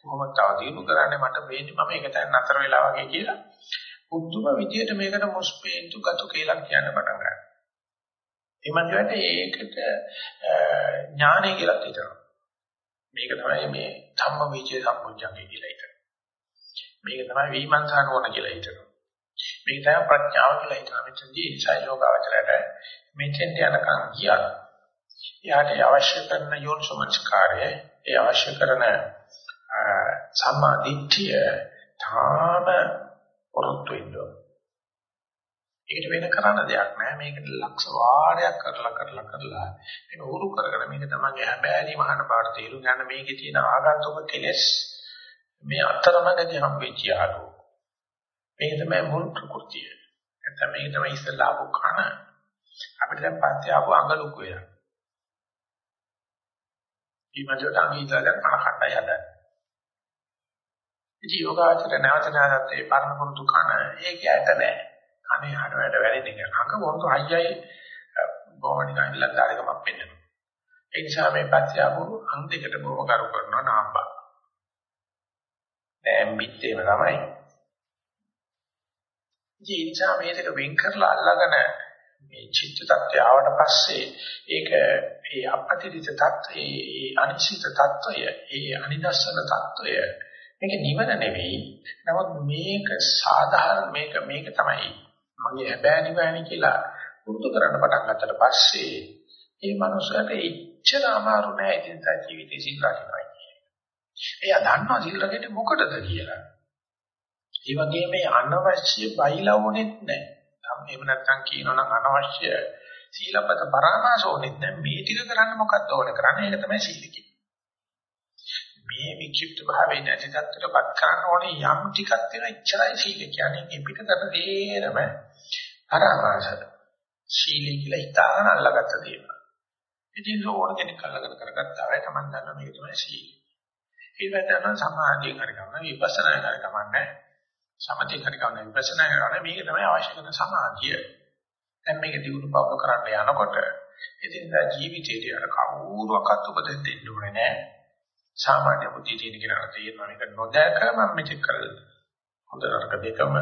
කොහොමද තව දිනු කරන්නේ මට වෙන්නේ මම ඒක දැන් නතර වෙලා වගේ කියලා පුදුම විදියට මේකට මොස්පේන්තු ගතු කියලා කියන්න පටන් ගන්නවා. ඒ මන්දරට ඒකට ඥානය කියලා හිතනවා. මේක තමයි මේ ධම්ම විචේ සම්පූර්ණංගේ කියලා හිතනවා. මේක තමයි විමර්ශන ඕන කියලා හිතනවා. මේක තමයි ප්‍රඥාව කියලා හිතනවා. මෙතනදී සයෝගාවචරයට මෙතෙන්ට යනකම් ගියා. එයාට අවශ්‍ය කරන යෝනිසමස්කාරය, ඒ අවශ්‍ය කරන සම්මාදිට්ඨිය තාම වරුත් වෙනවා. ඒකට වෙන කරන්න දෙයක් නැහැ. මේකට ලක්ෂ වාරයක් කරලා කරලා කරලා මේක උරු කරගෙන මේක තමයි හැබෑලි මහාන පාඩ තේරුම් ගන්න මේකේ තියෙන ආගන්තුක කෙලෙස් මේ අතරමඟදී හම්බෙච්ච ආලෝ. මේක තමයි මුල් ප්‍රകൃතිය. නැත්නම් මේක තමයි ඉස්සලා ආපු කන. අපිට දැන් පස්සේ ආපු අඟ ලොකු වෙනවා. ඊමණට අංගීතල කන කණ්ඩාය හදන්න. ඉතින් යෝගාචර නැවත නැවතත් ඒ පරණ පුරුදු කන ඒක ඇත නෑ. කනේ හර වැඩ වැඩෙන එක. අඟ වොන්තු අයියයි බොහොම නිකන් ලද්දාරකමක් පෙන්වනවා. ඒ නිසා මේ පස්සියාවු අං දෙකට බොහොම කරු කරනවා නාම්බා. දැන් පිටේම තමයි. ජීවිතා මේ දෙක වෙන් කරලා අල්ලගෙන මේ චිත්ත tattya ආවට පස්සේ ඒක ඒ අපතිරිත tattya ඒ අනිශ්චිත tattya ඒ අනිදස්සන tattya මේක නිවන නෙවෙයි. නමුත් මේක සාධාරණ මේක මේක තමයි මගේ හැබෑනි බෑනි කියලා පුරුදු කරන්න පටන් ගත්තට පස්සේ මේ මනුස්සයාට එච්චර අමාරු නෑ ඉදින්දා ජීවිතේ සිල් රකින්නවා කියන්නේ. එයා දන්නවා සිල් රකින්නේ මොකටද කියලා. ඒ වගේම මේ අනවශ්‍ය බයිලවුනෙත් නෑ. එහෙම නැත්නම් කියනවනම් අනවශ්‍ය සීලපත පරාමාස ඕනේ දැන් මේ ටික කරන්න මොකක්ද ඕන? කරන්නේ ඒක තමයි සීල මේ විචිත්ත භාවයේ නැති තත්ත්වයටපත් කරන්න ඕනේ යම් ටිකක් තියෙන ඉච්ඡරයි සීල කියන්නේ. මේ පිටතට තේරම පරාමාස සීල කියලා හිතාන අල්ලගත්ත දේවල්. ඉතින් ඕන කෙනෙක් අල්ලගෙන කරගත්තා වෙයි Taman දන්නා මේක තමයි සීල. ඊට පස්සේ සමාධිය කරගන්න විපස්සනා කරගන්න සමථය කරගන්න විපස්සනා කරගන්න මේක තමයි අවශ්‍ය කරන සමාධිය දැන් මේක දිනු පව කරන්න යනකොට ඉතින් ජීවිතේදී අර කවුරුවක්වත් උපදෙස් දෙන්න ඕනේ නැහැ. සාමාන්‍ය බුද්ධිය තියෙන කෙනාට තේරෙනවා මේක නොදැක මම මෙතෙක් කරලා හොඳ නරක දෙකම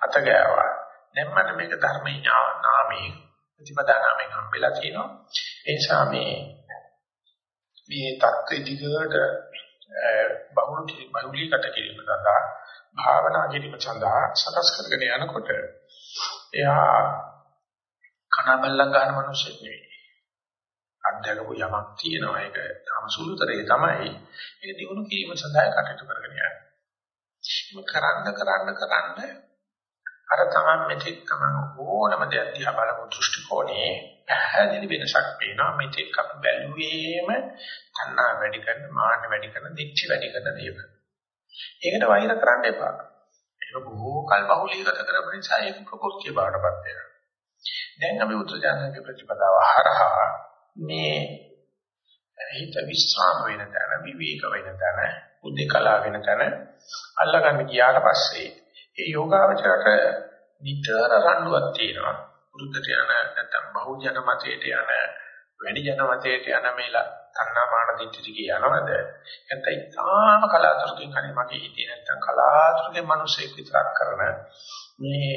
අත ගෑවා. දැන් මට මේක ධර්මයේ නාමයේ ප්‍රතිපදා නාමයෙන් හම්බෙලා තියෙනවා. ඒ නිසා මේ මේ தත්ත්වෙ දිගට බහුල බහුලීකට කිරීම සඳහා භාවනා කිරීම සඳහා සකස් කරගෙන යනකොට එයා කනබල්ලන් ගන්න මිනිස්සෙක් නෙවෙයි. අධ්‍යයනක යමක් තියෙනවා ඒක තම සුළුතරේ තමයි. ඒක දිනු කිරීම සඳහා කටයුතු කරගෙන යන්නේ. ඒක කරන්න කරන්න කරන්න අර තමයි මෙතෙක් තමයි ඕනම දෙයක් දිහා බලමු දෘෂ්ටි කෝණේ පැහැදිලි වෙනසක් පේනවා මෙතෙක් අපි බැලුවේම තණ්හා වැඩි කරන මාන්න වැඩි කරන දික්ටි වැඩි කරන දේවල්. ඒකට වෛර කරන්න එපා. ඒක බොහෝ කල් බහුලීගත කරපු නිසා ඒක ප්‍රකෘතිය බාටපත් වෙනවා. දැන් අපි උත්තරජනක ප්‍රතිපදාව හරහා මේ හිත විස්්‍රාම වෙන තැන විවේක වෙන තැන උද්දේකලා වෙන තැන අල්ලගන්න ගියාට පස්සේ ඒ යෝගාවචරයට නිතර රණ්ඩුවක් තියෙනවා වෘද්ධට යන නැත්නම් බහුජන මතයට යන වැඩි ජන මතයට යන මේලා තණ්හාමාන දිට්ඨිය යනවද නැත්නම් තාම කලාතුරකින් කණි මගේ හිතේ නැත්නම් කලාතුරකින් මිනිසෙක් විතරක් කරන මේ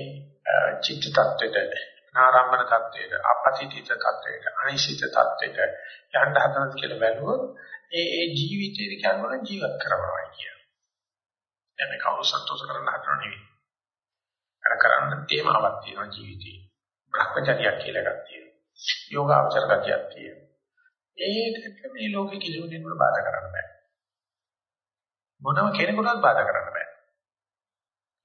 චිත්ත tattweට නාරම්මන tattweට අපතිතිත tattweට අනිශ්චිත tattweට යන්න හදනද කියලා බැලුවොත් ඒ ඒ ජීවිතේ කියනවා ජීවත් කරනවා කියන. එන්නේ කවුරු සන්තෝෂ කරන්න හදනව නෙවෙයි. අර කරන්න තේමාවක් තියෙනවා ජීවිතේ. භ්‍රමචර්යයක් කියලා එකක් තියෙනවා. යෝගාචර ගතියක් තියෙනවා. ඒකට මේ ලෝකෙ කිසිම කෙනෙකුට බාධා කරන්න බෑ. මොනම කෙනෙකුටවත් බාධා කරන්න බෑ.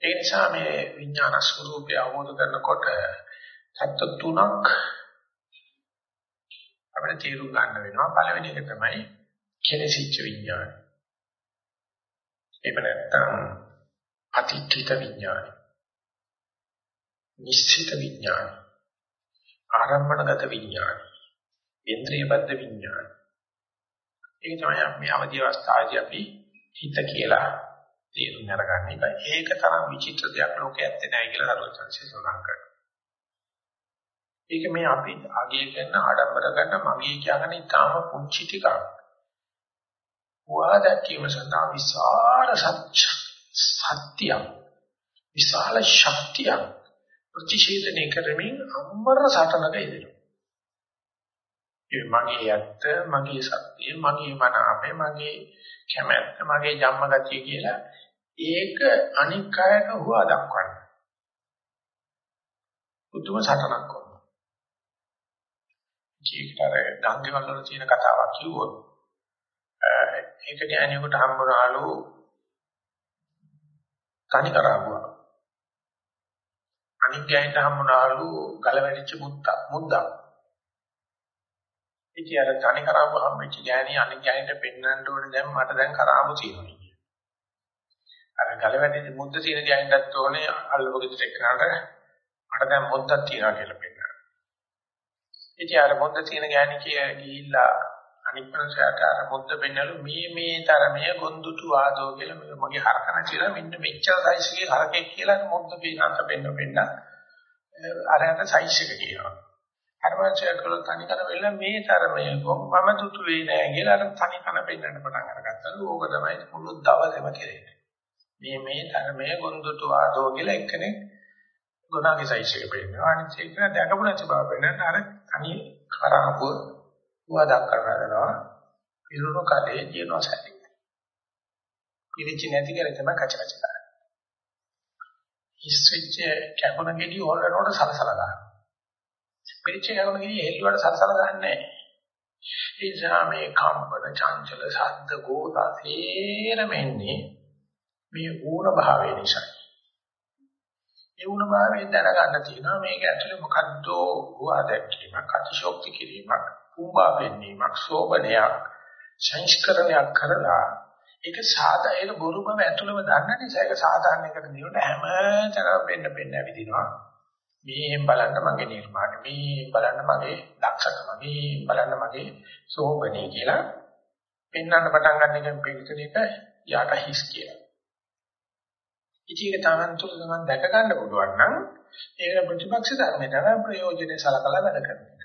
ඒ නිසා මේ විඥාන ස්වરૂපය අවබෝධ කරනකොට සත්‍ය තුනක් අපිට තේරුම් ගන්න වෙනවා. පළවෙනි එක තමයි කෙලෙසිච්ච විඥානය. එහෙම නැත්නම් අතිත්‍ිත විඥානය. නිශ්චිත විඥානය. ආරම්භණගත විඥානය. ඉන්ද්‍රියබද්ධ විඥානය. ඒක තමයි අපි අවදි අවස්ථාවේදී අපි හිත කියලා තේරුම් අරගන්න එක. ඒක තරම් විචිත්‍ර දෙයක් ලෝකයේ ඇත්තේ නැහැ කියලා හරුවචන්සේ සඳහන් කරනවා. ඒක මේ අපි අගය කරන ආඩම්බර ගන්න මගේ කියන ඉතාම පුංචි ටිකක්. වාදකීම සඳහා විශාල සත්‍යයක් විශාල ශක්තියක් ප්‍රතිශීලනය කරමින් අම්මර සටනක ඉදිරිය. ඒ මගේ ඇත්ත, මගේ සත්‍ය, මගේ මන අපේ, මගේ කැමැත්ත, මගේ ජම්මගතිය කියලා ඒක අනික් අයට හුවා දක්වන්න. පුදුම සටනක් ඒකට අර ගංගේවල් වල තියෙන කතාවක් කිව්වොත් ඒක ඥානියෙකුට හම්බුනාලු තනි කරාවුවා. අනික් ඥානියට හම්බුනාලු ගල වැටිච්ච මුද්දා මුද්දා. ඉතින් අර තනි කරාවුව හම්බෙච්ච ඥානිය අනික් ඥානියට පෙන්වන්න ඕනේ දැන් මට දැන් කරාවු තියෙනවා කියන්නේ. අර ගල වැටිච්ච මුද්ද තියෙන ඥානියටත් ඕනේ අල්ලපගෙදර එක්කනට මට දැන් මුද්දක් තියෙනවා කියලා පෙන්නන්න. ඉතින් අර මොද්ද තියෙන ගෑණි කිය ගිහිල්ලා අනිත් මනසට අර මොද්ද පෙන්නලු මේ මේ තරමේ ගොන්දුතු ආදෝ කියලා මගේ හරකන කියලා මෙන්න මෙච්චර සයිස් එකේ හරකෙක් කියලා මොද්ද පිනන්ත පෙන්න පෙන්න අරකට සයිස් එක කියනවා. අර මනසට කළොත් තනි කන වෙල මේ තරමේ ගොම්පම දුතු වෙයි නෑ කියලා අර තනි කන පෙන්නන්න පටන් අරගත්තලු. ඕක තමයි මුළු දවසේම කෙරෙන්නේ. මේ මේ තරමේ ගොන්දුතු ආදෝ කියලා එක්කෙනෙක් ගුණාගේ සයිස් එක පෙන්නනවා. අනිත් එක දැකපු නැති බව පෙන්නන අර තනි කරාපුව වදක් කරනවා. පිරුණු කලේ ජීවන සැටි. පිළිච නැති කරේ තමයි කච කච කරන්නේ. ඉස්විච්ච කැපුණ ගෙඩි ඕලනෝට සලසලා ගන්නවා. පිළිච කැපුණ ගෙඩි හෙල්ලුවට සලසලා ගන්නෑ. ඒ නිසා මේ කම්පන චංචල ශබ්ද ගෝතා තේරෙන්නේ මේ ඌන භාවය නිසා. ඒ වුණ භාවයෙන් දැනගන්න තියෙනවා මේක ඇතුලේ මොකද්ද හුවා දැක්වීමක් අතිශෝක්ති කිරීමක් කුඹා වෙන්නීමක් සෝබනයක් සංස්කරණයක් කරලා ඒක සාධාරණ බොරු බව ඇතුළම දන්න නිසා ඒක සාධාරණයකට දිනුට හැම තැනම වෙන්න වෙන්න ඇවිදිනවා මේ බලන්න මගේ නිර්මාණ මේ බලන්න මගේ දක්ෂකම මේ බලන්න මගේ සෝබනේ කියලා පෙන්වන්න පටන් ගන්න එකෙන් පිළිතුර එක යාට හිස් කියලා. ඉතින් ඒක තමන් තුළ තමන් දැක ගන්න පුළුවන් නම් ඒක ප්‍රතිපක්ෂ ධර්මයේ තමයි ප්‍රයෝජනේ සලකලා වැඩ කරන්නේ.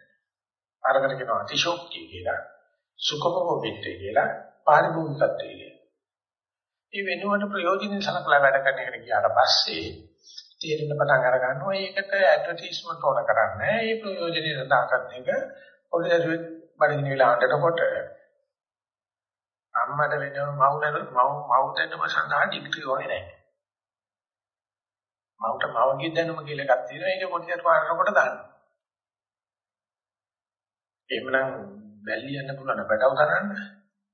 අරකට කියනවා අතිශෝක්තිය කියලා, සුඛභෝගීත්වය කියලා, පාරිභෝගිකත්වය කියලා. මේ වෙනුවට ප්‍රයෝජනේ සලකලා වැඩ කරන එකට ගියාට පස්සේ තේරෙන්න පටන් අර ගන්නවා ඒකට ඇඩ්වර්ටයිස්මන්ට් ඕන කරන්නේ ඒ ප්‍රයෝජනේ සඳහා කරන එක පොඩි දරුවෙක් බඩගිනි වෙලා අඬනකොට අම්මට වෙනව මවුනන මව් මව් දැනුම සඳහා ඩිග්‍රී ඕනේ නැහැ. මව්ට මවගේ දැනුම කියලා එකක් තියෙනවා ඒක පොඩි දරුවා අඬනකොට දාන්න. එහෙමනම් බැල්ලි යන්න පුළුවන් පැටව කරන්න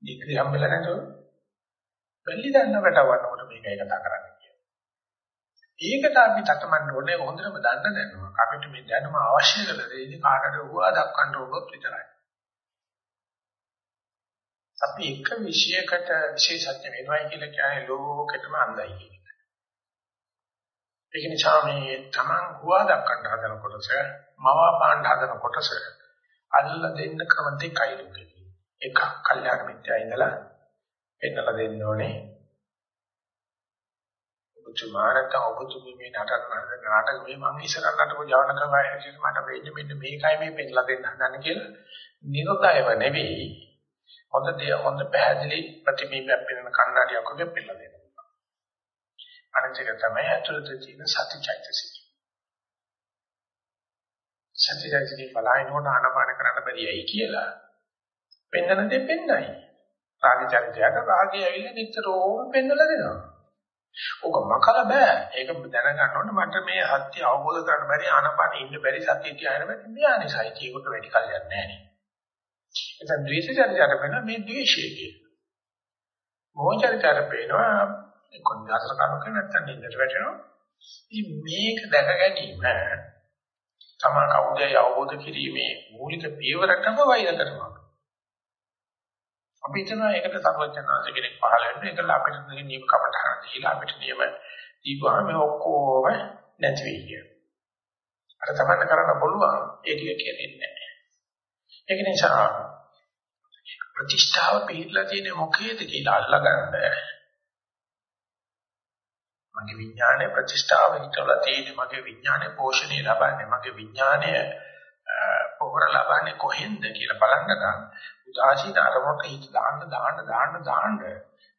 ඩිග්‍රී හම්බෙලා නැතුව බැල්ලි දන්න පැටවන්නකොට මේකයි කතා කරන්නේ. ඒකට අපි තටමන්න ඕනේ හොඳටම දන්න දැනුම. අපිට මේ දැනුම අවශ්‍ය කරලා දෙන්නේ කාටද හුවා දක්වන්න උනොත් විතරයි. අපි එක විෂයකට විශේෂඥ වෙනවා කියලා කියන්නේ ලෝකෙටම අන්දයි කියන එක. ඒක නිසා මේ Taman හුවා දක්වන්න හදන කොටස, මවා පාණ්ඩ හදන කොටස අල්ල දෙන්න ක්‍රම දෙකයි ලෝකෙදී. එකක් කල්යාණ මිත්‍යා ඉඳලා පෙන්නලා දෙන්න ඕනේ. ඔබතුමා නැත්නම් ඔබතුමී මේ නාටක නටන නාටක මේ මම ඉස්සරහ නටපු ජවන ක්‍රමය හැටියට මට වෙන්නේ මෙන්න මේකයි මේ පෙන්නලා දෙන්න හදන්නේ කියලා නිරතයව නෙවෙයි හොඳ දේ හොඳ පැහැදිලි ප්‍රතිබිම්බයක් පෙනෙන කණ්ණාඩියක් වගේ පෙන්නලා දෙනවා. අනිත් එක තමයි ඇතුළත තියෙන සතිචෛතසික. සතිචෛතසික බලයිනෝට ආනපාන කරන්න බැරියයි කියලා පෙන්නන දෙ පෙන්නයි. රාගචරිතයට රාගය ඇවිල්ලා නිතරම පෙන්නලා දෙනවා. ඕක මකල බෑ. ඒක දැනගන්න ඕනේ මට මේ සත්‍ය අවබෝධ කරගන්න බැරි ආනපාන ඉන්න බැරි සත්‍ය තියාගෙන බැරි මෙයානිසයි ඒකට වැඩි කල් යන්නේ නැහැ නේ. එතන ද්වේෂචරිතයට වෙන මේ ද්වේෂය කියලා. මොහොචරිතයට පේනවා කොන්ද අතර කමක නැත්තම් නින්දට වැටෙනවා. ඉතින් මේක දැක ගැනීම තමා කවුදයි අවබෝධ කිරීමේ මූලික පියවරටම වෛර කරනවා. අපි හිතනවා ඒකට සර්වඥාන්සේ කෙනෙක් පහළ වෙන්න ඒකල අපිට නියම කමටහන දීලා අපිට නියම දීපුවාම මේ ඔක්කොම නැති වෙයි කියලා. අර තමන්න කරන්න පුළුවන් ඒ ටික කියන්නේ නැහැ. ඒක නිසා ප්‍රතිෂ්ඨාව පිළිලා තියෙන මොකේද කියලා අල්ලගන්න මගේ විඥානයේ ප්‍රතිෂ්ඨාව හිතලා තියෙන මගේ විඥානයේ පෝෂණය ලබන්නේ මගේ විඥානය පොහොර ලබන්නේ කොහෙන්ද කියලා බලන්න ගන්න. උදාසීන අරමුණට හිත දාන්න දාන්න දාන්න දාන්න.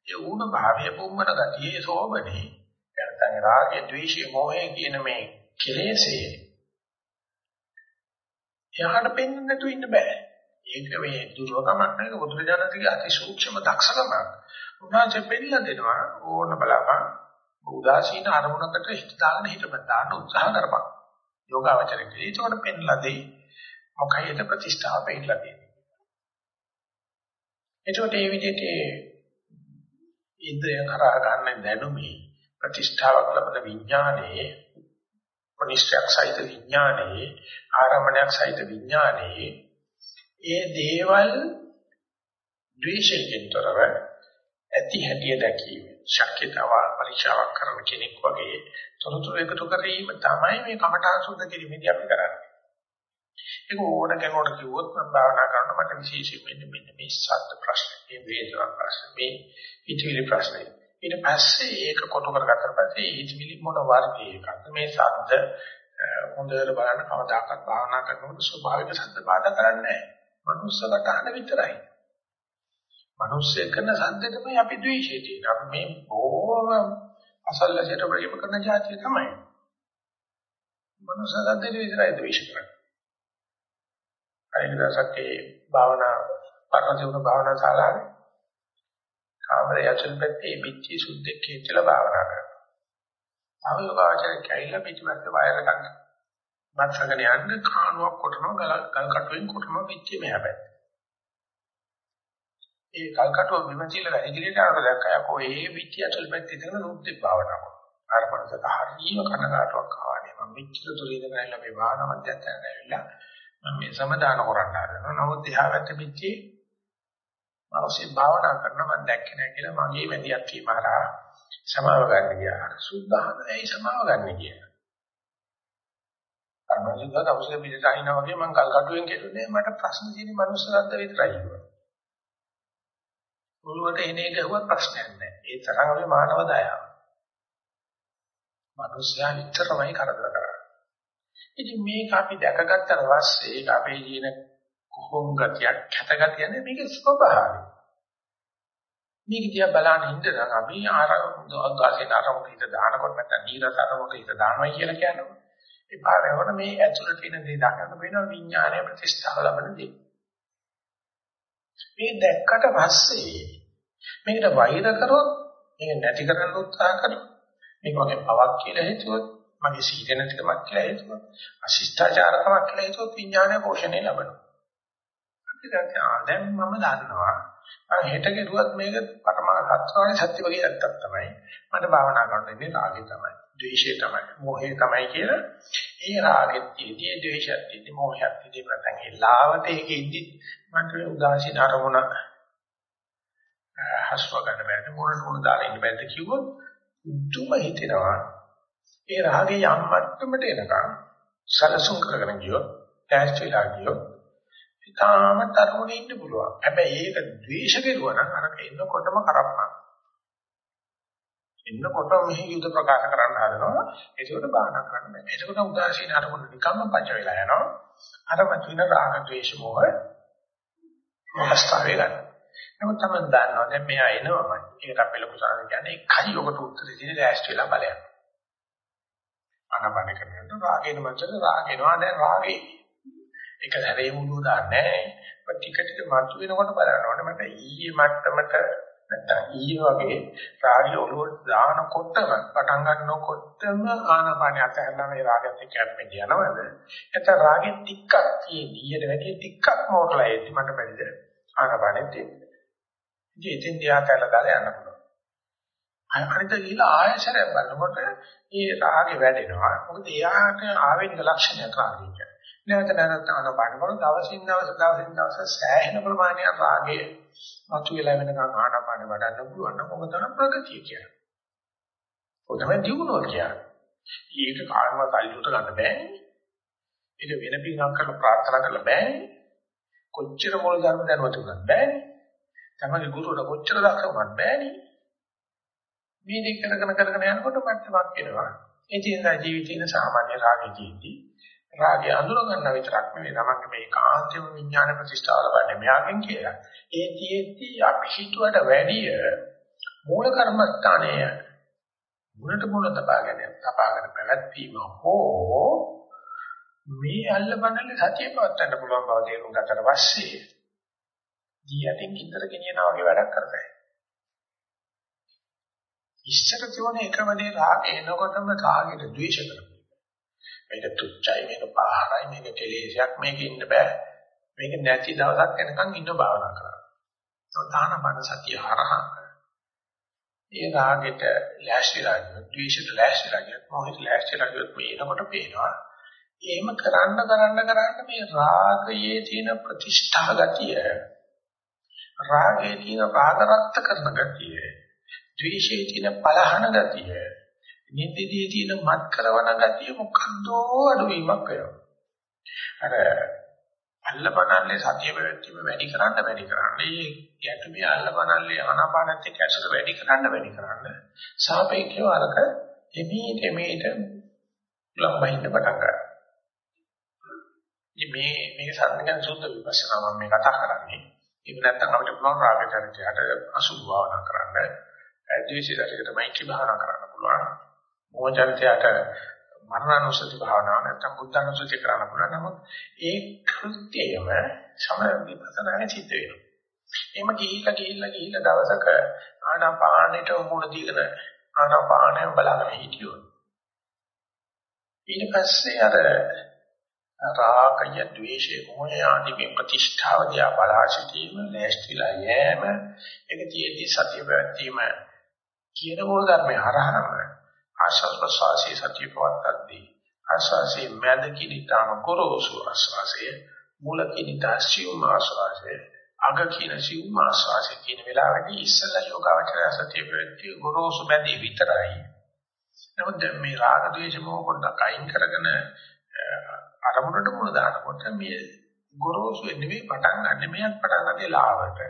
ඒ ඌන භාවයේ පුම්මන ගතියේ සෝබනේ. නැත්නම් රාගය ද්වේෂය මොහය කියන මේ කෙලෙසේ එහාට පෙන්වෙන්න නැතු ඉන්න බෑ. ඒක මේ දුර්වකමක් නෙවෙයි බුදුරජාණන්ගේ අති සූක්ෂම දක්ෂකමක්. උන්වහන්සේ පෙන්නලා දෙනවා ඕන බලපන්. උදාසීන අරමුණකට හිත දාන්න හිතපන් දාන්න උත්සාහ කරපන්. යෝගාවචරයේ ඒකට පෙන්නලා දෙයි. මොකයිද ප්‍රතිෂ්ඨාව පෙන්නලා දෙන්නේ? එතකොට මේ විදිහට ඉන්ද්‍රයන් කරා ගන්න දැනුමේ ප්‍රතිෂ්ඨාවක් ලබන විඥානයේ ප්‍රනිශ්චයක් සහිත විඥානයේ ආරම්භණයක් සහිත විඥානයේ ඒ දේවල් ද්වේෂයෙන් තොරව ඇති හැටිය දැකීම. ශක්්‍යතාව පරිචාවක් කරන කෙනෙක් වගේ තොරතුරු එකතු කිරීම තමයි මේ කමඨාන් සුද්ධ කිරීමේදී අපි කරන්නේ ඒක ඕන කෙනෙකුට කිව්වොත් මම භාවනා කරන මට විශේෂයෙන් මෙන්න මෙන්න මේ සත්‍ය ප්‍රශ්න, මේ වේදනා ප්‍රශ්න, මේ හිතවිලි ප්‍රශ්න. ඊට පස්සේ ඒක කොටු කරගත්තට පස්සේ හිතවිලි මොන වර්ගයේ එකක්ද මේ සද්ද හොඳට බලන්න කවදාකවත් භාවනා කරනකොට ස්වභාවික සද්ද බාධා කරන්නේ නැහැ. මනුස්සකට අහන්න විතරයි. මිනිස්සු කරන සද්දෙටමයි අපි ද්වේෂය තියෙන්නේ. අපි මේ බොහොම අසල්ලාසයට ප්‍රේම කරන જાතිය තමයි. මනුස්ස සද්දෙට විතරයි ද්වේෂ කරන්නේ. අයින දවසක් ඒ භාවනා පරණතිවුණ භාවනා ශාලාවේ කාමරය ඇතුළත පැත්තේ පිටි සුද්දෙක් කියලා භාවනා කරනවා. ආවෝගාචර කැයිලා පිටිපස්සේ වයර ගන්න. මත්සගෙන යන්න කාණුවක් කොටනවා ගල් ගල් කටුවෙන් කොටනවා පිටි මෙහා පැත්තේ. ඒ ගල් කටුව බිම තියලා වැඩිදිලට අරගෙන දැක්කා යකෝ ඒ පිටි ඇතුළත පැත්තේ ඉඳගෙන සුද්දෙක් භාවනා කරනවා. අර පරසක හරියම කනගාටුවක් ආවනේ. මම මෙච්චර දුර ඉඳගෙන ආවිල්ලා මේ භාවනා මධ්‍යස්ථානට ඇවිල්ලා මම මේ සමදාන කරන්න හදනවා නමුත් එහා පැත්තේ පිටි මානසික භාවනා කරන මම දැක්කේ නැහැ කියලා මගේ මැදියක් කීමාරා සමාව ගන්න ගියා. සුද්ධහන ඇයි සමාව ගන්න කියලා අනුසුද්ධ දවසේ පිටට අහිනා වගේ මම කල් කටුවෙන් කෙරුනේ මට ප්‍රශ්න තියෙන මනුස්සරද්ද විතරයි කිව්වා. ඔළුවට එන එක හුවත් ප්‍රශ්නයක් නැහැ ඒ තරම් අපි මානව දයාව මනුස්සයා විතරමයි කරදර කරන්නේ. ඉතින් මේක අපි දැකගත්තට පස්සේ ඒක අපේ ජීන කොහොම ගතියක් කැත ගතිය නේ මේක ස්වභාවය. මේක දිහා බලන හින්දා අපි ආරම්භයෙන් ආරම්භ හිත දානකොට නැත්නම් නීරස ආරම්භක හිත දානවා කියලා කියනවා. ඒ පාරවල මේ ඇතුළට තියෙන දේ දකින්න වෙන විඥානය ප්‍රතිස්ථාප ලබන දේ. මේ දැක්කට පස්සේ මේකට වෛර කරොත් මේක නැති කරන්න උත්සාහ කරොත් මේක මගේ පවක් කියලා හිතුවොත් මගේ සීල නැතිකමක් කියලා හිතුවොත් අශිෂ්ටාචාරකමක් කියලා හිතුවොත් විඥානය පෝෂණය ලබනවා. අපි දැන් මම දන්නවා අර හෙට කෙරුවත් මේක පරමාර්ථස්වාමී සත්‍ය වගේ නැත්තක් තමයි. මට භාවනා කරන්න ඉන්නේ රාගය තමයි, ද්වේෂය තමයි, මෝහය තමයි කියලා. ඒ රාගෙත් තියෙදී, ද්වේෂයත් තියෙදී, මෝහයත් තියෙදී නැත්නම් ඒ ලාවට ඒක ඉද්දි මට උදාසීන අරමුණ හස්ව ගන්න බැහැ. මොන මොන දාලා ඉන්න බැද්ද කිව්වොත් දුම හිතෙනවා. ඒ රාගේ යම් මට්ටමට එනකන් සලසුන් කරගෙන ගියොත්, ටැච් වෙලා ගියොත්, ඊටාම තරමුණේ ඉන්න පුළුවන්. හැබැයි ඒක ද්වේෂ කෙරුවා නම් අරක එන්නකොටම කරප්පා. එන්නකොට මෙහි යුද ප්‍රකාශ කරන්න හදනවා. ඒකට බාහනා කරන්න බෑ. ඒකට උදාසීන අරමුණ නිකම්ම පච වෙලා යනවා. අර මතුවෙන රාග ද්වේෂ මොහ මොහස්තාවේ ගන්න. නමුත් තමයි දන්නවා දැන් මෙයා එනවමයි. ඒකට අපේ ලොකු සාරණ කියන්නේ එකයි ඔබට උත්තර දෙන්නේ ලෑස්ති වෙලා බලයන්. අනපන කරනකොට රාගේන මචං රාගේනවා දැන් රාගේ. ඒක හැරේ මුළු දාන්නේ නැහැ. ටික ටික මතු වෙනකොට බලනකොට මට ඊයේ මට්ටමට නැත්තම් ඊයේ වගේ රාගය ඔළුවට දානකොටම පටන් ගන්නකොටම ආනපනිය අතහැරලා මේ රාගයත් එක්ක යන්න යනවද? නැත්නම් රාගෙ ටිකක් තියෙන ඊට වැඩිය ටිකක් මොකටලා එද්දි මට බැරිද ආනපනෙත් තියෙන්නේ. ඉතින් එතෙන් දිහාට දාලා යන්න පුළුවන්. අනිත් ගිහිලා ආයශරය බලනකොට ඒ රාගෙ වැඩෙනවා. මොකද එයාට ආවෙන්න ලක්ෂණයක් රාගය කියන්නේ. නැවත නැවත ආනපානවල දවසින් දවස දවසින් දවස සෑහෙන ප්‍රමාණයක් රාගය මතුවලා වෙනකන් ආනපාන වඩන්න පුළුවන් නම් ඔබ තමයි ප්‍රගතිය කියන්නේ. ඔය තමයි දියුණුව කියන්නේ. ඒක කාර්ම සල්ලියට ගන්න බෑනේ. ඒක වෙන පිටක් කරලා ප්‍රාර්ථනා කරලා බෑනේ. කොච්චර මොළ ධර්ම දැනුවත් උනත් බෑනේ. තමගේ ගුරුවර කොච්චර දක්ෂ වුණත් බෑනේ. මේ දෙක කරගෙන කරගෙන යනකොට මට්ටමක් එනවා. ඒ තියෙන ජීවිතේන සාමාන්‍ය රාගී ජීවිතී රාගය අඳුර ගන්න විතරක් නෙවෙයි තමන්ගේ මේ කාන්තිම විඥාන ප්‍රතිෂ්ඨාව ලබන්නේ මෙයාගෙන් කියලා. ඒ තියෙද්දි අපි හිතුවට වැඩිය මූල කර්මස්ථානය මුලට මුල තබාගෙන තබාගෙන පැවැත්වීම හෝ මේ අල්ලබනල්ල සතිය පවත්වන්න පුළුවන් බව තේරුම් ගත්තට පස්සේ දී යටින් ඉතර ගෙනියනවා වගේ වැඩක් කරතයි. ඉස්සර තිබුණ එකම දේ රාගය එනකොටම රාගෙට ද්වේෂ කරනවා. මේක තුච්චයි මේක පහරයි මේක කෙලෙසයක් මේක ඉන්න බෑ මේක නැති දවසක් එනකන් ඉන්න භාවනා කරා. සෝදාන බණ සතිය හරහා ඒ රාගෙට ලෑස්තිලා ගියොත් ද්වේෂයට ලෑස්තිලා ගියොත් මොහිත ලෑස්තිලා ගියොත් මේ එනකොට පේනවා. එහෙම කරන්න කරන්න කරන්න මේ රාගයේ තියෙන ප්‍රතිෂ්ඨා ගතිය රාගයේ තියෙන රාගරක්ත කරන ගතිය ද්වේෂයේ තියෙන පලහන ගතිය නිදිදී තියෙන මත් කරවන ගතිය මොකද්ද අඩුවීමක් වෙනවා. අර අල්ලපනල්ලේ සතිය පැවැත්ම වැඩි කරන්න වැඩි කරන්න මේ ගැටුමේ අල්ලපනල්ලේ ආනාපානත් එක්ක ඇසුර වැඩි කරන්න වැඩි කරන්න සාපේක්ෂව අරක එමීට එමීට ලම්බයින්න පටන් ගන්නවා. මේ මේ සම්ඥාන සුද්ධ විපස්සනා මම මේ කතා කරන්නේ. ඒක නැත්තම් අපිට පුළුවන් රාග චරිතයට අසුභ භාවනා කරන්න, ද්වේෂ චරිතයට මෛත්‍රී භාවනා කරන්න පුළුවන්. මොහොතට මරණානුසති භාවනාව නැත්නම් බුද්ධානුසති කරන්න පුළුවන්. නමුත් ඒ කෘත්‍යයම සම විපස්සනානේ සිද්ධ වෙනවා. එහෙම ගිහිල්ලා ගිහිල්ලා ගිහිල්ලා දවසක ආනාපානෙට මුණ දීගෙන ආනාපානය බලාගෙන හිටියොත් ඊට පස්සේ අර රාගය, ද්වේෂය, මොහය ආදී මේ ප්‍රතිෂ්ඨාව දිහා බලා සිටීම, නැස්තිලා යෑම, ඒක තියෙද්දි සතිය පැවැත්වීම කියන මොන ධර්මයේ හරහාම ආශ්වාස ප්‍රශ්වාසයේ සතිය පවත්තද්දී ආශ්වාසයේ මැද කිනිතාම ගොරෝසු ආශ්වාසය මූල කිනිතා සියුම් ආශ්වාසය අග කියන සියුම් ආශ්වාසය කියන වෙලාවේදී ඉස්සලා යෝගාවචරය සතිය ප්‍රති ගොරෝසු මැදේ විතරයි. නමුත් මේ රාග ද්වේෂ මොහ පොඩ්ඩක් අයින් කරගෙන අරමුණට මුල දානකොට මේ ගොරෝසු නෙමෙයි පටන් ගන්න මෙයක් පටන් ගන්නේ ලාවට.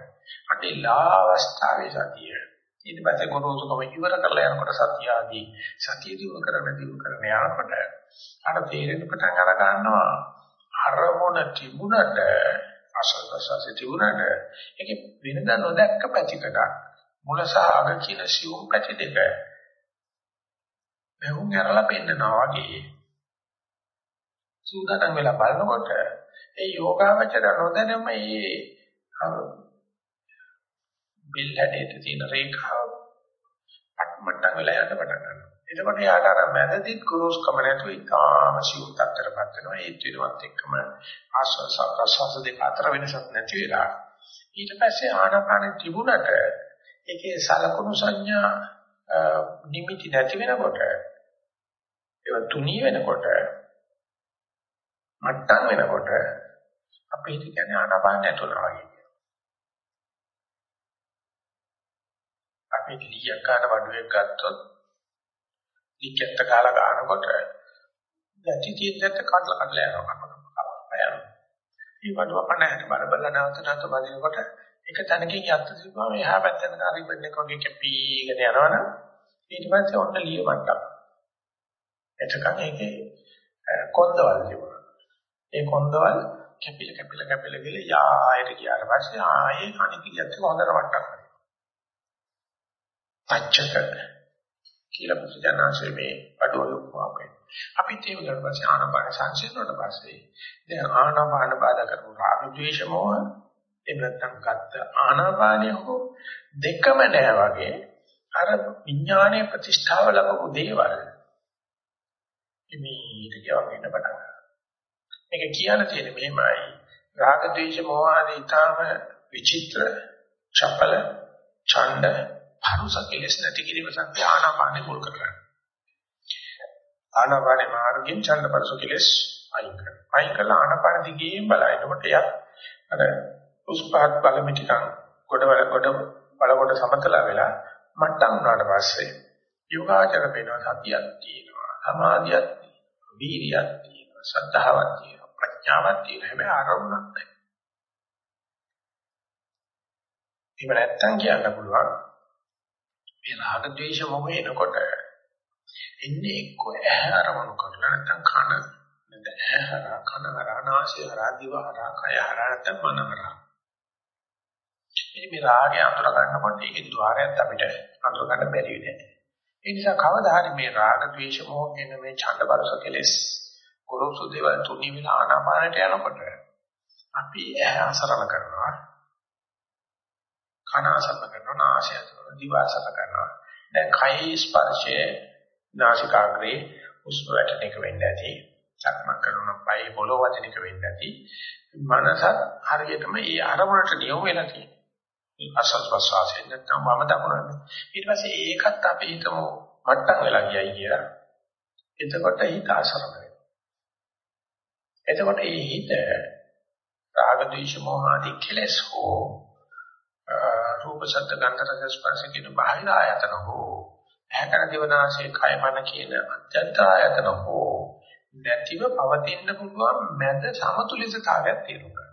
අනේ ලාවස්ථාවේ සතිය. ඊට පස්සේ ගොරෝසුකම ඉවර කරලා යනකොට සතිය ආදී සතිය දිනු කරගෙන දිනු කරගෙන යනකොට අර තේරෙන පටන් අර ගන්නවා අරමුණ තිබුණට අසල්පසසේ තිබුණට ඒක වෙනදා නොදැක්ක පැතිකඩක් මුල සහ අග කියන සිවුම් පැති දෙක මෙහුන් ඇරලා පෙන්නනවා වගේ සූදානම් වෙලා බලනකොට ඒ යෝගාවචර නොදැනම ඒ බිල් හැඩයට තියෙන රේඛාව අට්මට්ටම් වෙලා යන්න පටන් ගන්නවා. එතකොට යාට අර මැදදිත් කුරුස්කම නැතුව ඉතාම සිවුම් තත්තරපත් වෙනවා. ඒ ත්‍රිවත් එක්කම ආස්වාස ප්‍රසවාස දෙක අතර වෙනසක් නැති වෙලා ඊට පස්සේ ආනාපානෙ තිබුණට ඒකේ සලකුණු සංඥා නිමිති නැති වෙනකොට ඒවා තුනී වෙනකොට මට්ටම් වෙනකොට අපි හිත කියන්නේ ආනාපාන නැතුණා වගේ. අපි ලියක් ගන්න වඩුවෙක් ගත්තොත් ලික්කත් කාලා ගන්නකොට දැටි තියෙද්දත් කඩලා කඩලා යනවා කපනවා. මේ වඩුව පණහැට බල බල නැවත නැවත බදිනකොට එක තැනකින් යත් තිබුණා එහා පැත්තෙන් හරි බෙන්නෙක් වගේ කැපීගෙන යනවනම් ඊට පස්සේ ඔන්න ලිය මට්ටම්. එතකන් ඒකේ කොන්දවල් තිබුණා. ඒ කොන්දවල් කැපිල කැපිල කැපිල ගිල යායට ගියාට පස්සේ ආයේ කණිතියත් හොඳට වට්ටක් කරනවා. පච්චක කියලා පුදුජානංශයේ මේ අඩුව ලොකුවාමයි. අපි තේම ගන්න පස්සේ ආනාපාන සංසිඳනට පස්සේ දැන් ආනාපාන බාධා කරපු රාග ද්වේෂ මොහ එහෙම නැත්නම් ගත්ත ආනාපානිය හෝ දෙකම නෑ වගේ අර විඥානයේ ප්‍රතිෂ්ඨාව ලැබපු දේවල් මේක කියවගෙන පටන් මේක කියන්න තියෙන්නේ මෙහෙමයි. රාග ద్వේෂ මෝහ ආදී ඊටාම විචිත්‍ර, චපල, ඡණ්ඩ, භරුස කෙලස් නැති කිරීම සත්‍ය ආනාපානෙ මුල් කරගන්න. ආනාපානෙ මාර්ගයෙන් ඡණ්ඩ භරුස කෙලස් අයින් කරනවා. අයින් කළා ආනාපාන දිගේ බලනකොට යක් අර උස්පාත් බලමිටිකන් ගොඩවල ගොඩ බලකොට සමතලා වෙලා මට්ටම් වුණාට පස්සේ යෝගාචර වෙනවා සතියක් තියෙනවා සමාධියක් තියෙනවා වීර්යයක් තියෙනවා සද්ධාවක් තියෙනවා ප්‍රඥාවක් තියෙන හැබැයි ආරවුණක් නැහැ. එහෙම නැත්තම් කියන්න පුළුවන් මේ රාග ద్వේෂ මොහේ එනකොට එන්නේ එක්ක ඇහැ ආරවණු කරලා නැත්තම් කන නැත්නම් ඇහැ කන රානාශය රාදිව රාකය රාතම නමරා ඉතින් මේ රාගය අඳුර ගන්නකොට ඒකේ ద్వාරයත් අපිට අඳුර ගන්න බැරි වෙන්නේ. ඒ නිසා කවදා හරි මේ රාග, ද්වේෂ, මෝහ කියන මේ ඡන්ද බලස කෙලෙස් ගොරෝසු දේවල් තුනී වෙන ආනාපානට යනකොට අපි ඇහැ අසරණ කරනවා කන අසරණ කරනවා නාසය අසරණ දිව අසරණ කරනවා. දැන් කයි ස්පර්ශයේ නාසිකාග්‍රේ උස්ම වැටෙන එක වෙන්නේ නැති චක්මක් කරන පයි පොළොව වදින එක වෙන්නේ නැති මනස හරියටම ඒ අරමුණට නියම වෙලා තියෙනවා. අසල් ප්‍රසවාසයෙන් නැත්නම් වම දකුණ ඊට පස්සේ ඒකත් අපි හිතමු මට්ටම් වෙලා ගියයි කියලා. එතකොට හිත අසරණ එතකොට මේ හිත රාග ද්වේෂ මොහ ආදී කෙලෙස් හෝ රූප ශබ්ද ගන්ධ රස ස්පර්ශ කියන බාහිර ආයතන හෝ ඇහැකර දිවනාසය කය මන කියන අත්‍යන්ත ආයතන හෝ නැතිව පවතින්න පුළුවන් මැද සමතුලිතතාවයක් තියෙනවා.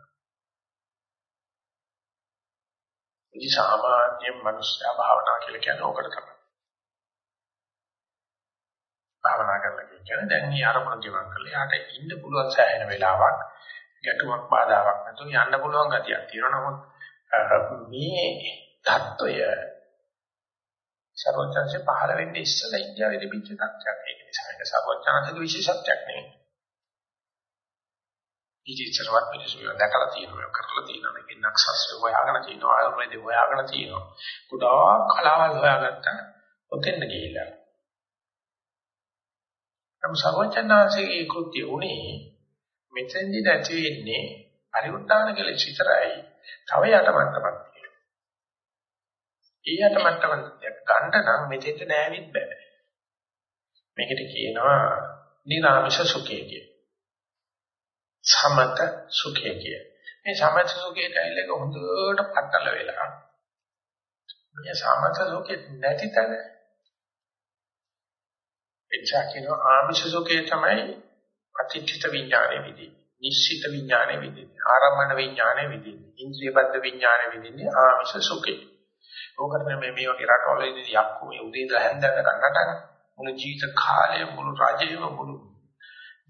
ඉතින් සාමාන්‍ය මනුෂ්‍ය භාවනා කියලා කියන්නේ ඕකට තමයි. භාවනා කරලා කියන්නේ දැන් මේ අරමුණ ගෙවන් කරලා යාට ඉන්න පුළුවන් සෑහෙන වෙලාවක් ගැටුමක් බාධාවක් නැතුව යන්න පුළුවන් ගතියක් තියෙනවා. නමුත් මේ தত্ত্বය සර්වඥාන්සේ පහළ වෙන්නේ ඉස්සලා ඉන්දියාවේ තිබිච්ච තත්ත්වයක් ඒක නිසා ඒක සර්වඥාන්සේගේ විශේෂත්වයක් නෙවෙයි ඉතිචරවත් මිනිස්සු දැකලා තියෙනවා කරලා තියෙනවා. මේක නක්ෂස්ය හොයාගෙන තියෙනවා ආයුර්වේද හොයාගෙන තියෙනවා. කුඩා කලාවල් හොයාගත්තා. ඔතෙන් ගිහිල්ලා. නමුත් සර්වචන්නාංශයේ කෘත්‍ය උනේ මෙතෙන්දි නැති වෙන්නේ පරිඋත්තාන කෙලෙස් විතරයි. තව යටමට්ටමක් තියෙනවා. ඒ යටමට්ටම ගන්න නම් මෙතෙන්ට නෑවිත් බෑ. මේකට කියනවා නිරාමිෂ සුඛය කිය. සමත සුඛය කිය. මේ සමත සුඛයට ඇවිල්ලා හොඳට පట్టල වෙලා මේ සමත සුඛෙ නැති තැන එච්චා කියන ආමිෂ සුඛය තමයි අතිත්‍ිත විඥානයේ විදි. නිශ්චිත විඥානයේ විදි. ආරම්මන විඥානයේ විදි. ඉන්ද්‍රියබද්ධ විඥානයේ විදින්නේ ආමිෂ සුඛේ. ඕකට මේ මේ වගේ රටවල ඉඳි යක්කු මේ උදේ ඉඳලා හැන්දට නටන මුළු ජීවිත කාලය මුළු රජයම මුළු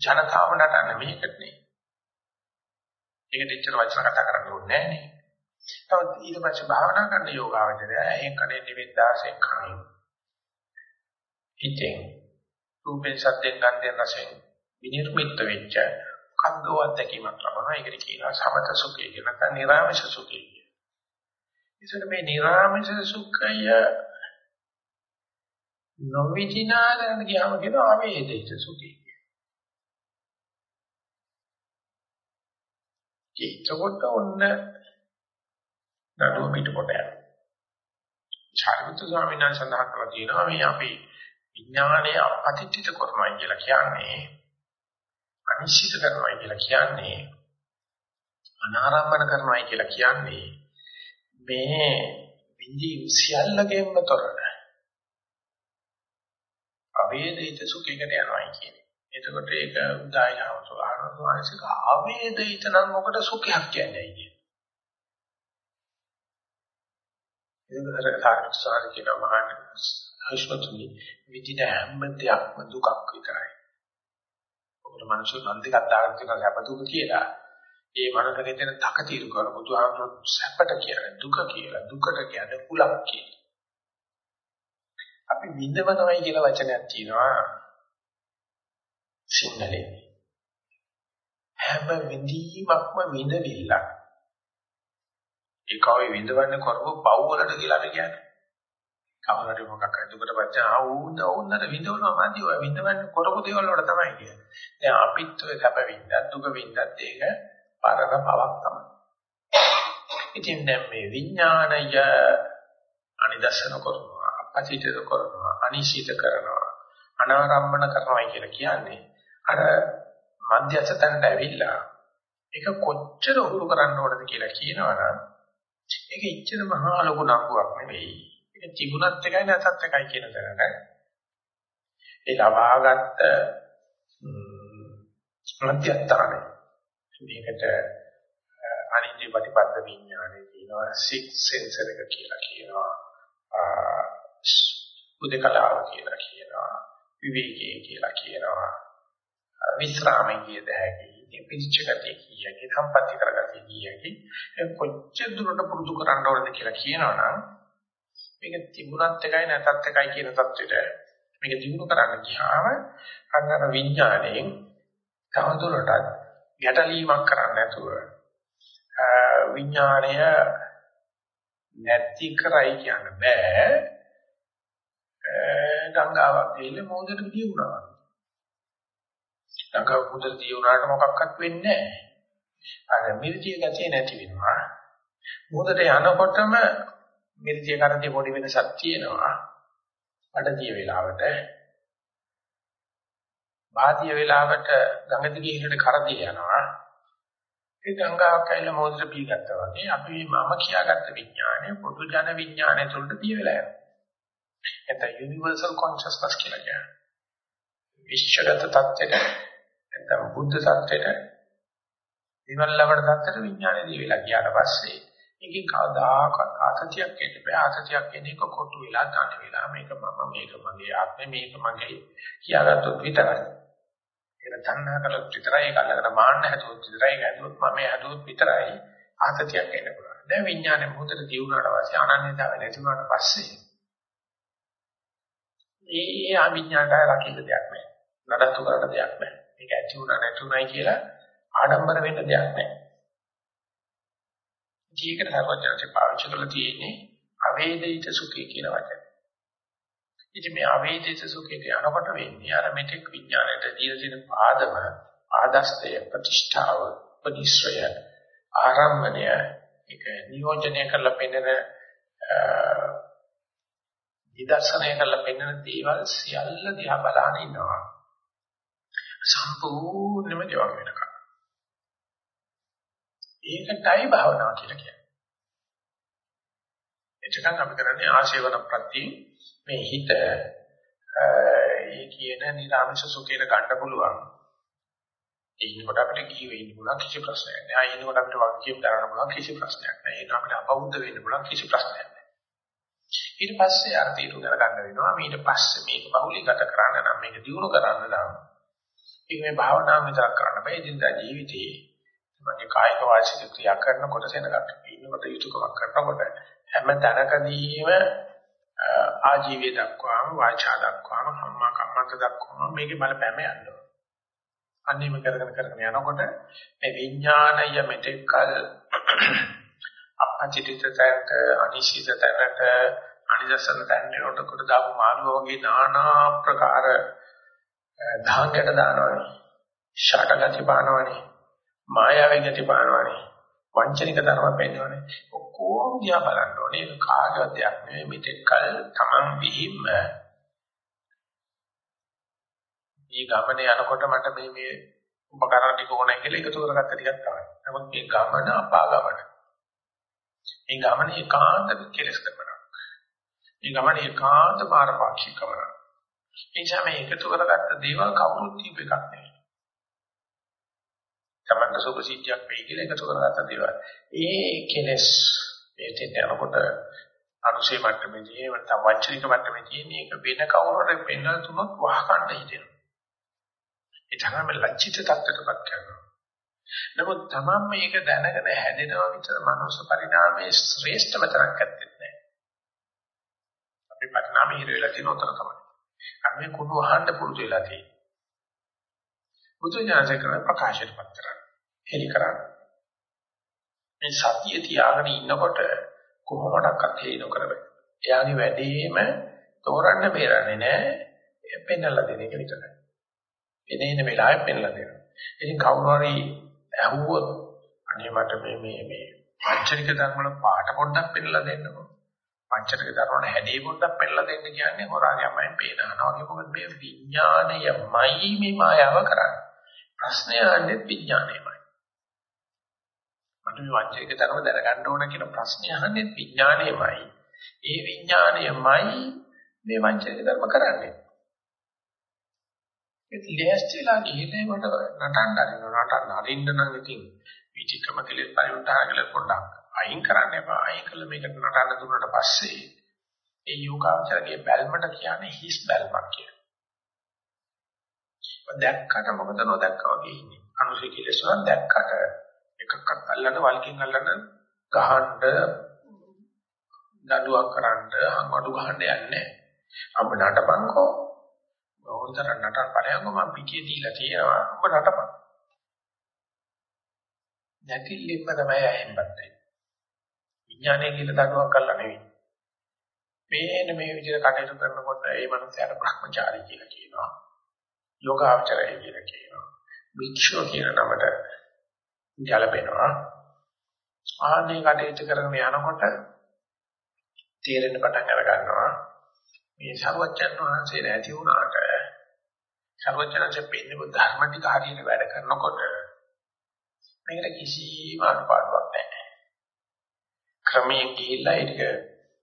ජනතාව නටන මේකට නේ. ඒකට ඉච්චර වචන කතා කරන්න ඕනේ නැහැ නේ. තවත් ඊට පස්සේ භාවනා කරන යෝගාවචරය එහෙන් කනේ නිවෙද්දාසෙන් කනේ. ඉතින් රූපෙන් සද්දෙන් ගන්ධෙන් රසෙන් විනිර්මිත වෙච්ච කන්දෝ අත්දැකීමක් ලබනවා. ඒකට කියනවා සමත සුඛය කියලා නැත්නම් නිරාමස සුඛය කියලා. ඉතින් මේ නිරාමස සුඛය නොවිචිනාදරන ගියාම කියනවා අවේදිත සුඛය කියලා. ඒකකොට ඔන්න නඩුව පිටකොට යනවා. චාරිත්‍ර ස්වාමීන් වහන්සේ සඳහන් කරලා තියෙනවා මේ අපි විඥානය අපතිත්‍ිත කරනවා කියලා කියන්නේ අනිශ්චිත කරනවා කියලා කියන්නේ අනාරම්භන කරනවා කියලා කියන්නේ මේ විඳි සියල්ලකෙම තොරන අවේදිත සුඛයකට යනවා කියන්නේ. එතකොට ඒක උදායනවතු ආනන්දවාසික අවේදිත නම් මොකට සුඛයක් කියන්නේ කියන්නේ. ඒකතර සාකච්ඡා කියන මහාන ආශ්‍රතුනි විදින හැම දෙයක්ම දුකක් විතරයි. ඔකට මිනිස්සු නම් දෙකක් දාගෙන තියෙනවා සැප දුක කියලා. ඒ මනසකේ තියෙන තකතිරු කර බුදුහාමුදුරු සැපට කියන්නේ දුක කියලා. දුකට කියන්නේ කුලක් කියලා. අපි විඳවනවයි කියලා වචනයක් තියෙනවා සිංහලේ. හැම විඳීමක්ම විඳවිල්ලක්. ඒකවයි විඳවන්නේ කරපු පව් වලට කියලා අපි කියන්නේ. කවුරුහරි මොකක් හරි දුකට පච්ච ආවුන ඕන්නර විඳවනවා මන්දි ඔය විඳවන්නේ කරපු දේවල් වල තමයි කියන්නේ. දැන් අපිත් ඔය සැප විඳත් දුක විඳත් ඒක පරණ පවක් තමයි. ඉතින් දැන් මේ විඥාණය අනිදර්ශන කරනවා, අපචිත කරනවා, අනිශ්චිත කරනවා, අනාරම්භන කරනවා කියලා කියන්නේ අර මධ්‍යස්ථතන්ට ඇවිල්ලා ඒක කොච්චර උරු කරන්න ඕනද කියලා කියනවනම් ඒක ඉච්ඡන මහා ලොකු නම්බුවක් නෙවෙයි. ඒක තිබුණත් එකයි නැත්ත් එකයි කියන තැනට ඒ ලබාගත් මධ්‍යස්ථානය මේකට අනිත්‍ය ප්‍රතිපද විඥානය කියනවා සික් සෙන්සර් එක කියලා කියනවා උදකලාව කියලා කියනවා විවේකී කියලා කියනවා විස්රාමයේ කියද හැකි පිළිච්චගතිය කියකි සම්පත්‍ති කරගතිය කියකි කොච්චර දුරට පුරුදු කරන්න ඕනද කියලා කියනවනම් මේක තිබුණත් එකයි නැතත් එකයි කියන தത്വෙට මේක දිනු කරන්න ගියාම අන්නර විඥාණයෙන් තවදුරටත් ගැටලීමක් කරන්න නැතුව විඥාණය නැති කරයි කියන්න බෑ ගංගාවක් ගිහින් මොහොතට දී වුණා. ගංගාව මොහොතට දී වුණාට මොකක්වත් වෙන්නේ නැහැ. අර මිරිතිය ගැතේ නැති වෙනවා. මොහොතට යනකොටම මිරිජේ කරන්ටි පොඩි වෙනසක් තියෙනවා. අඩතිය වෙලාවට වාදිය වෙලාවට ගඟ දිගේ හිරට කරදී යනවා. ඒ ගංගාවක් ඇවිල්ලා මොහොතට පී ගත්තා වගේ අපි මම කියාගත්ත විඥානය පොදු ජන විඥානය තුළට පිය වෙලා යනවා. එතන යුනිවර්සල් කොන්ෂස්නස් කියලා කියනවා. විශ්වගත தත්ත්වයට නැත්නම් බුද්ධ தත්ත්වයට විමල් ලබන தත්ත්වයට විඥානය දී වෙලා ගියාට පස්සේ ඒකෙන් කවදාකවත් ආතතියක් එන්න බෑ. ආතතියක් එන්නේ එක කොටු වෙලා තනි වෙලා මේක මම මේක මගේ ආත්මය මේක මගේ කියාගත්තොත් විතරයි. ඒක තණ්හා කළොත් විතරයි ඒක අල්ලගෙන මාන්න හැදුවොත් විතරයි ඒක හැදුවොත් මම හැදුවොත් විතරයි ආතතියක් එන්න පුළුවන්. දැන් විඥානේ මොහොතට දියුණාට පස්සේ අනන්‍යතාව නැති වුණාට පස්සේ ඒ අවිඥාණය රකින්න දෙයක් නෑ. නඩත්තු කරන්න දෙයක් නෑ. මේක ඇති වුණා නැති වුණයි කියලා ආඩම්බර වෙන්න දෙයක් නෑ. ජීවිත සර්වඥාන්සේ පාවිච්චි කරලා තියෙන්නේ අවේදිත සුඛය කියන වචනේ. ඉතින් මේ අවේදිත සුඛයට යනකොට වෙන්නේ අර මෙතෙක් විඥාණයට දීලා තියෙන පාදම ආදස්තය ප්‍රතිෂ්ඨාව පරිශ්‍රය ආරම්භණය ඒක නියෝජනය කරලා පෙන්නන නිදර්ශනය කරලා පෙන්වන දේවල් සියල්ල දිහා බලාගෙන ඉන්නවා. සම්පූර්ණයෙන්ම ගෙවන් වෙනකම්. ඒකටයි භාවනාව කියලා කියන්නේ. එතකන් අපි කරන්නේ ආශේවන ප්‍රති මේ හිත ඒ කියන නිරාමස සුඛේන ගන්න පුළුවන්. ඒ ඉන්නකොට අපිට කී වෙන්න පුළුවන් කිසි ප්‍රශ්නයක් නෑ. ආ ඉන්නකොට අපිට වාක්‍යයක් දාන්න පුළුවන් කිසි ප්‍රශ්නයක් නෑ. ඒක අපිට අපෞද්ද වෙන්න පුළුවන් කිසි ප්‍රශ්නයක් නෑ. ඊට පස්සේ අර තීරු කරගන්න වෙනවා. ඊට පස්සේ මේක බහුලීගත කරන්න නම් මේක දියුණු කරන්න නම් ඒක මේ භාවනාව විතර කරන්න බෑ. ඉදින්දා ජීවිතේ මගේ කායික වාචික ක්‍රියා කරනකොට සෙනගක් ඉන්නකොට යුතුයකමක් කරනකොට හැම තැනකදීම ආජීවය දක්වාම වාචා දක්වාම කම්මා කම්මන්ත දක්වාම මේකේ බලපෑම යනවා. අන්නේම කරගෙන කරගෙන යනකොට මේ විඥාණය මෙතෙක්කල් අපචිතිතයට අනිශ්චිතයට අනිදසන තැන්නට කොට දාපු මාළුව වගේ নানা ප්‍රකාර ධාංගයට දානවනේ. ෂටගති පානවනේ. මායාවේ ගති පානවනේ. වංචනික ධර්ම පෙන්වන්නේ. ඔක්කොම දිහා බලන්න ඕනේ. ඒක කාගේවත් දෙයක් නෙවෙයි. මෙතෙක්කල් Taman විහිම්ම මේ ගමනේ යනකොට මට මේ මේ උපකරණ ටික ඕනයි කියලා එකතු කරගත්ත ටිකක් තමයි. නමුත් මේ ගමන අපා ගමන. මේ ගමන ඒකාන්ත කෙලස් කරනවා. මේ ගමන ඒකාන්ත පාරපාක්ෂික කරනවා. ඒ නිසා මේ එකතු කරගත්ත දේවල් කවුරුත් දීප එකක් නෙවෙයි. තමන්ට සුභ සිද්ධියක් වෙයි කියලා එකතු කරගත්ත දේවල්. ඒ කෙලස් මේ තෙන් යනකොට අනුසේ මට්ටමේදී නැත්නම් වංචනික මට්ටමේදී මේක වෙන කවුරුහරි පෙන්වලා තුනක් වහකණ්ඩ හිතෙනවා. ඒ තමයි ලැජ්ජිත තත්ත්වයකටපත් කරනවා. නමුත් තමන් මේක දැනගෙන හැදෙනවා විතර මනෝස පරිණාමයේ ශ්‍රේෂ්ඨම තරක් ඇත්තේ නැහැ. අපි පරිණාමයේ හිර වෙලා තියෙන උතර තමයි. අපි කුණු අහන්න පුරුදු වෙලා තියෙන්නේ. බුදු ඥානසේ කරන ප්‍රකාශයටපත් කරන්නේ. එලි කරන්නේ. මේ සතිය තියාගෙන ඉන්නකොට කොහොමඩක්වත් හේ නොකර බෑ. එයාගේ වැඩේම තෝරන්න බේරන්නේ නැහැ. පෙන්නලා දෙන එක විතරයි. එනේන වෙලාවෙ පෙන්නලා දෙනවා. ඉතින් කවුරු හරි ඇහුවොත් අනේ මට මේ මේ මේ පංචනික ධර්ම වල පාට පොඩ්ඩක් පෙන්නලා දෙන්නකෝ. පංචනික ධර්ම වල හැදී පොඩ්ඩක් පෙන්නලා දෙන්න කියන්නේ හොරාගමයි පේනනවා වගේ මොකද මේ විඥාණයමයි මේ මායාව කරන්නේ. ප්‍රශ්නය අහන්නේ විඥාණයමයි. මට මේ වංචනික ධර්ම දැනගන්න ඕන කියන ප්‍රශ්නේ අහන්නේ විඥාණයමයි. ඒ විඥාණයමයි මේ වංචනික ධර්ම කරන්නේ. ඒක ලෑස්තිලා ගිහින් මට නටන්න අරිනවා නටන්න අරින්න නම් ඉතින් විචිකම කෙලෙස් පරිවර්තන කියලා පොඩ්ඩක් අයින් කරන්න එපා. අයින් කළ මේක නටන්න දුන්නාට පස්සේ ඒ යෝගාචරයේ බැල්මට කියන්නේ හිස් බැල්මක් කියලා. දැක්කට මොකද නොදැක්කා වගේ ඉන්නේ. අනුසය කෙලෙස් වල දැක්කට එකක්වත් අල්ලන්න වල්කින් අල්ලන්න ගහන්න දඬුවම් කරන්න අම්මඩු ගහන්න යන්නේ අප නටපන්කෝ. ඕනතර නටන පරයන්කෝ මම පිටිය දීලා තියෙනවා. ඔබ නටපන්. නැතිලිම්ම තමයි අයෙන්පත් විඥානය කියලා දඬුවම් කළා නෙවෙයි. මේන මේ විදිහට කටයුතු කරනකොට ඒ මනුස්සයාට භ්‍රමචාරී කියලා කියනවා. යෝගාචරය කියලා කියනවා. වික්ෂෝ කියන නමට ගැලපෙනවා. ආන්නේ කටයුතු කරගෙන යනකොට තේරෙන්න පටන් අර ගන්නවා. මේ සර්වඥන් වහන්සේ නැති වුණාට සර්වඥන්සේ පෙන්නේ ධර්ම ටික හරියට වැඩ කරනකොට මේකට කිසිම අඩුපාඩුවක් නැහැ. ක්‍රමයෙන් ගිහිල්ලා ඒක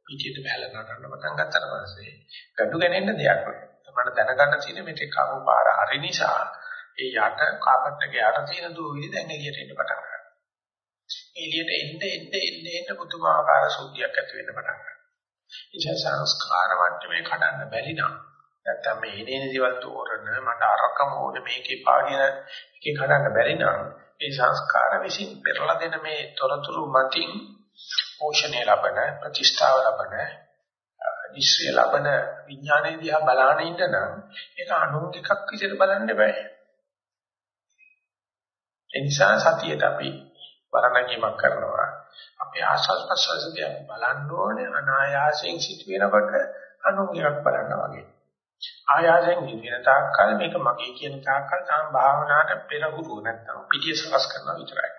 පිටියට බහලා නටන්න පටන් ගත්තාට පස්සේ gadu ගණන්න දෙයක් නෑ. තමයි දැනගන්න තියෙන්නේ මේක කරු පාර හරි නිසා ඒ යට කාපට් එකේ යට තියෙන දූවිලි දැන් එළියට එන්න පටන් ගන්නවා. එළියට එන්න එන්න එන්න එන්න පුදුමාකාර සුද්ධියක් ඇති වෙන්න පටන් ගන්නවා. ඉතින් සංස්කාර මට්ටමේ කඩන්න බැරි නම් නැත්තම් මේ එනේන දේවල් තෝරන මට අරකම ඕනේ මේකේ පාගෙන එකේ කඩන්න බැරි නම් ඒ සංස්කාර විසින් පෙරලා දෙන මේ තොරතුරු මතින් පෝෂණය ලබන ප්‍රතිෂ්ඨාව ලබන නිශ්චය ලබන විඥානයේ දිහා බලාගෙන ඉන්න නම් ඒක අනුන් එකක් විදිහට බලන්න බෑ ඒ නිසා සතියට අපි වරණකීමක් කරනවා. අපි ආස්වාද ප්‍රසවාසදී අපි බලන්න ඕනේ අනායාසයෙන් සිට වෙනකොට අනුගයක් බලනවා වගේ. ආයාසයෙන් නිවෙන තාක්කල් මේක මගේ කියන තාක්කල් තමයි භාවනාවට පෙරහුරු නැත්තම් පිටිය සකස් කරනවා විතරයි.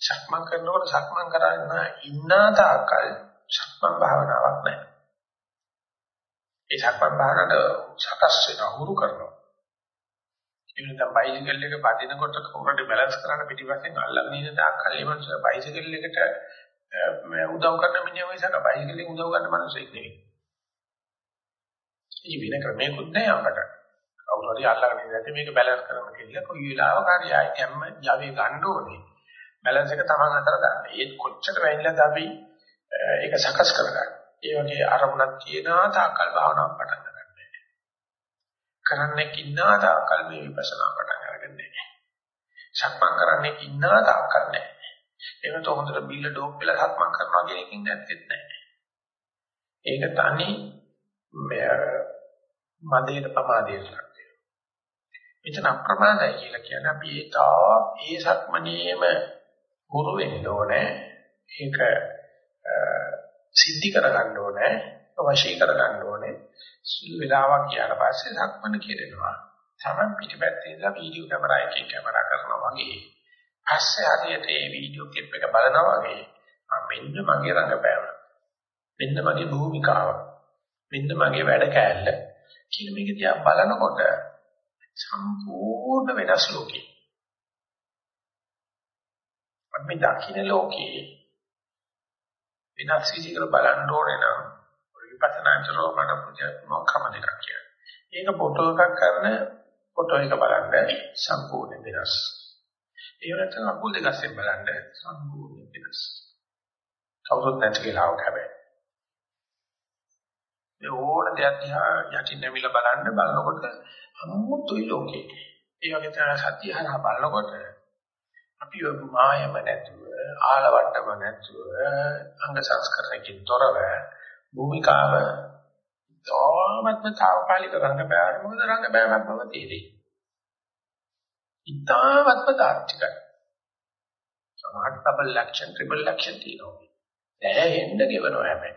සක්මන් කරනකොට සක්මන් කරන්න ඉන්න තාක්කල් සක්මන් භාවනාවක් නැහැ. ඒ සක්මන් භාවනාවට සකස් වෙන හුරු කරනවා. ඉතින් දැන් බයිසිකල් එක පදිනකොට කවුරුහරි බැලන්ස් කරන්න පිටිපස්සෙන් අල්ලගෙන ඉන්න තාක් කල් ඒ මනුස්සයා බයිසිකල් එකට උදව් කරන මිනිහා මිසක බයිසිකලෙන් උදව් කරන මනුස්සයෙක් නෙවෙයි. ඉතින් වෙන ක්‍රමයක්වත් නැහැ අපට. කවුරු හරි අල්ලගෙන ඉඳලා මේක බැලන්ස් කරන්න කියලා කොයි වෙලාවක හරි ආයෙත් යන්න Java ගන්න ඕනේ. බැලන්ස් එක තමන් අතර ගන්න. ඒත් කොච්චර වෙයිලද අපි ඒක සකස් කරගන්න. ඒ වගේ අරමුණක් තියනා තාකල් භාවනාවක් පටන් ගන්න. කරන්නෙක් ඉන්නා තාකල් මේ විපස්සනා පටන් ගන්නෑ. සක්මන් කරන්නෙක් ඉන්නා තාකල් නෑ. එහෙනම් හොඳට බීල ඩෝප් වෙලා සක්මන් කරනවා කියන එකකින් නැත්තේ නෑ. ඒක තනි මදේට ප්‍රමාදයට ලක් වෙනවා. මෙතන අප්‍රමාදයි කියලා කියන්නේ අපි ඒ තා ඒ සක්මනේම හුරු වෙන්න ඕනේ. ඒක සිද්ධි කරගන්න ඕනේ. වශී කරගන්න ඕනේ. සුළු වෙලාවක් ගියාට පස්සේ සක්මන කෙරෙනවා. Taman පිටිපැත්තේ ඉඳලා වීඩියෝ කැමරා එකකින් කැමරා කරනවා වගේ. පස්සේ හරියට මේ වීඩියෝ ක්ලිප් එක බලනවා වගේ මෙන්න මගේ රංගපෑම. මෙන්න මගේ භූමිකාව. මෙන්න මගේ වැඩ කෑල්ල. කියන මේක දිහා බලනකොට සම්පූර්ණ වෙනස් ලෝකේ. අපි දකින්න ලෝකේ වෙනස් විදිහකට බලන්න ඕනේ නම් විපස්සනාචරෝ මට මොකක්ම දෙයක් කියන්නේ. ඒක ෆොටෝ එකක් කරන ෆොටෝ එක බලන්න සම්පූර්ණ වෙනස්. ඒ වෙනතන අකුල් දෙක අස්සෙන් බලන්න සම්පූර්ණ වෙනස්. කවුරුත් නැති වෙලාවක හැබැයි. මේ ඕන දෙයක් දිහා යටින් නැමිලා බලන්න බලනකොට අමුතුයි ලෝකේ. ඒ වගේ තමයි සත්‍ය හරහා බලනකොට අපි ඔබ මායම නැතුව ආලවට්ටම නැතුව අංග සංස්කරණකින් තොරව භූමිකාව තෝමත්ම తాවකාලික රංගපෑම මොකද රංගපෑමක් බව තේරෙයි. ඉතාමත්ම තාර්කිකයි. සමහර ඩබල් ලක්ෂණ ට්‍රිපල් ලක්ෂණ තියෙනවා. දැහැෙන්න ගෙවනවා හැබැයි.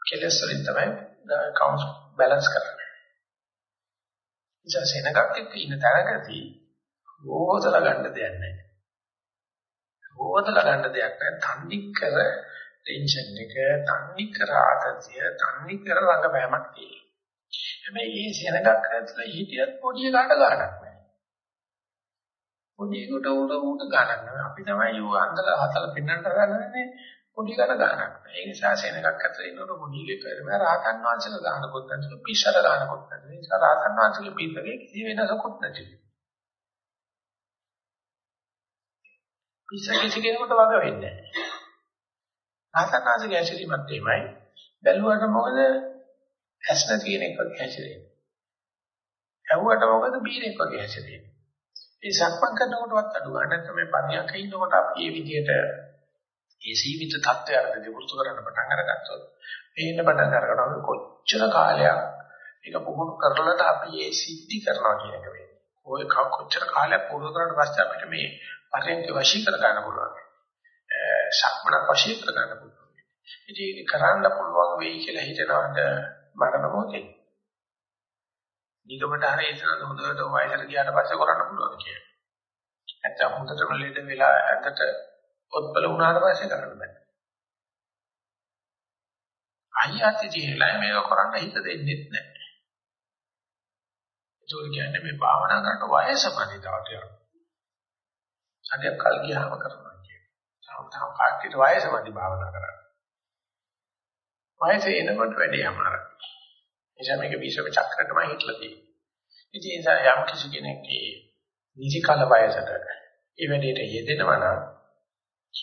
කෙලස් වලින් තමයි කවුන්ට් බැලන්ස් කරන්නේ. ඉතින් සෙනගක් එක්ක ඉන්න තරකදී ඕසල ගන්න දෙයක් නැහැ. ඕසල ගන්න දෙයක් නැහැ. තන්නේ කර ටෙන්ෂන් එක, තන්නේ කර ආතතිය, තන්නේ කර රඟපෑමක් තියෙනවා. හැබැයි මේ සෙනගක් ඇතුළේ හිටියත් පොඩි කාට ගන්නක් නැහැ. පොඩි කොට උඩ උඩ ගන්නක් නැහැ. අපි තමයි යෝ අන්දලා හතල පින්නන්ට ගන්නනේ පොඩි කර ගන්නක්. ඒ නිසා සෙනගක් ඇතුළේ ඉන්නකොට පොඩි එක කරම රාතන් වංශල ගන්නකොත් නැතිව පිස්සර ගන්නකොත් නැතිව. ඒ නිසා රාතන් වංශලේ පිටකේ කිසි වෙනසකුත් නැතිව. පිස්ස කිසි කෙනෙකුට වග වෙන්නේ නැහැ. ආසනාසික ඇසිරීමත් එමයයි. බැලුවට මොකද ඇස් නැති කෙනෙක් වගේ ඇසිරෙන්නේ. ඇහුවට මොකද බීරෙක් වගේ ඇසිරෙන්නේ. මේ සක්මන් කරනකොටවත් අඩු ගන්න තමයි පරියන්ක ඉන්නකොට අපි මේ විදිහට ඒ සීමිත තත්ත්වයකට විවෘත කරන්න පටන් අරගත්තොත් මේන්න පටන් අරගනවා කොච්චර කාලයක් ඒක පුහුණු කරලාද අපි ඒ සිද්ධි කරනවා කියන එක වෙන්නේ. ඔය කොච්චර කාලයක් පුහුණු කරාට පස්සේ අපිට මේ පරෙන්ක වශී කර ගන්න පුළුවන්. සක්මන වශී කර ගන්න පුළුවන්. ඉතින් ඒක කරන්න පුළුවන් වෙයි කියලා හිතනවාට මරණ මොකේ. නිගමට හරි ඉතන හොඳට වයසට ගියාට පස්සේ කරන්න පුළුවන් කියලා. නැත්නම් හොඳටම ලෙඩ වෙලා ඇත්තට ඔත්පල වුණාට පස්සේ කරන්න බෑ. අයියාති ජීලා මේක කරන්න හිත දෙන්නේ නැහැ. ඒක කියන්නේ මේ භාවනා කරන වයස පරිදාවට යනවා. සතියක් කල් ගියාම කරනවා කියන්නේ. සාමතාව කාටිට වයසමදි භාවනා කරන්නේ. වයස එනකොට වැඩි අමාරුයි. එනිසා මේක විශ්ව චක්‍රයටම හිටලා තියෙන්නේ. ඉතින් ඒ යම් කිසි කෙනෙක්ගේ නිසි කාල වයසට ඒ වැඩේට යෙදෙනවා නම්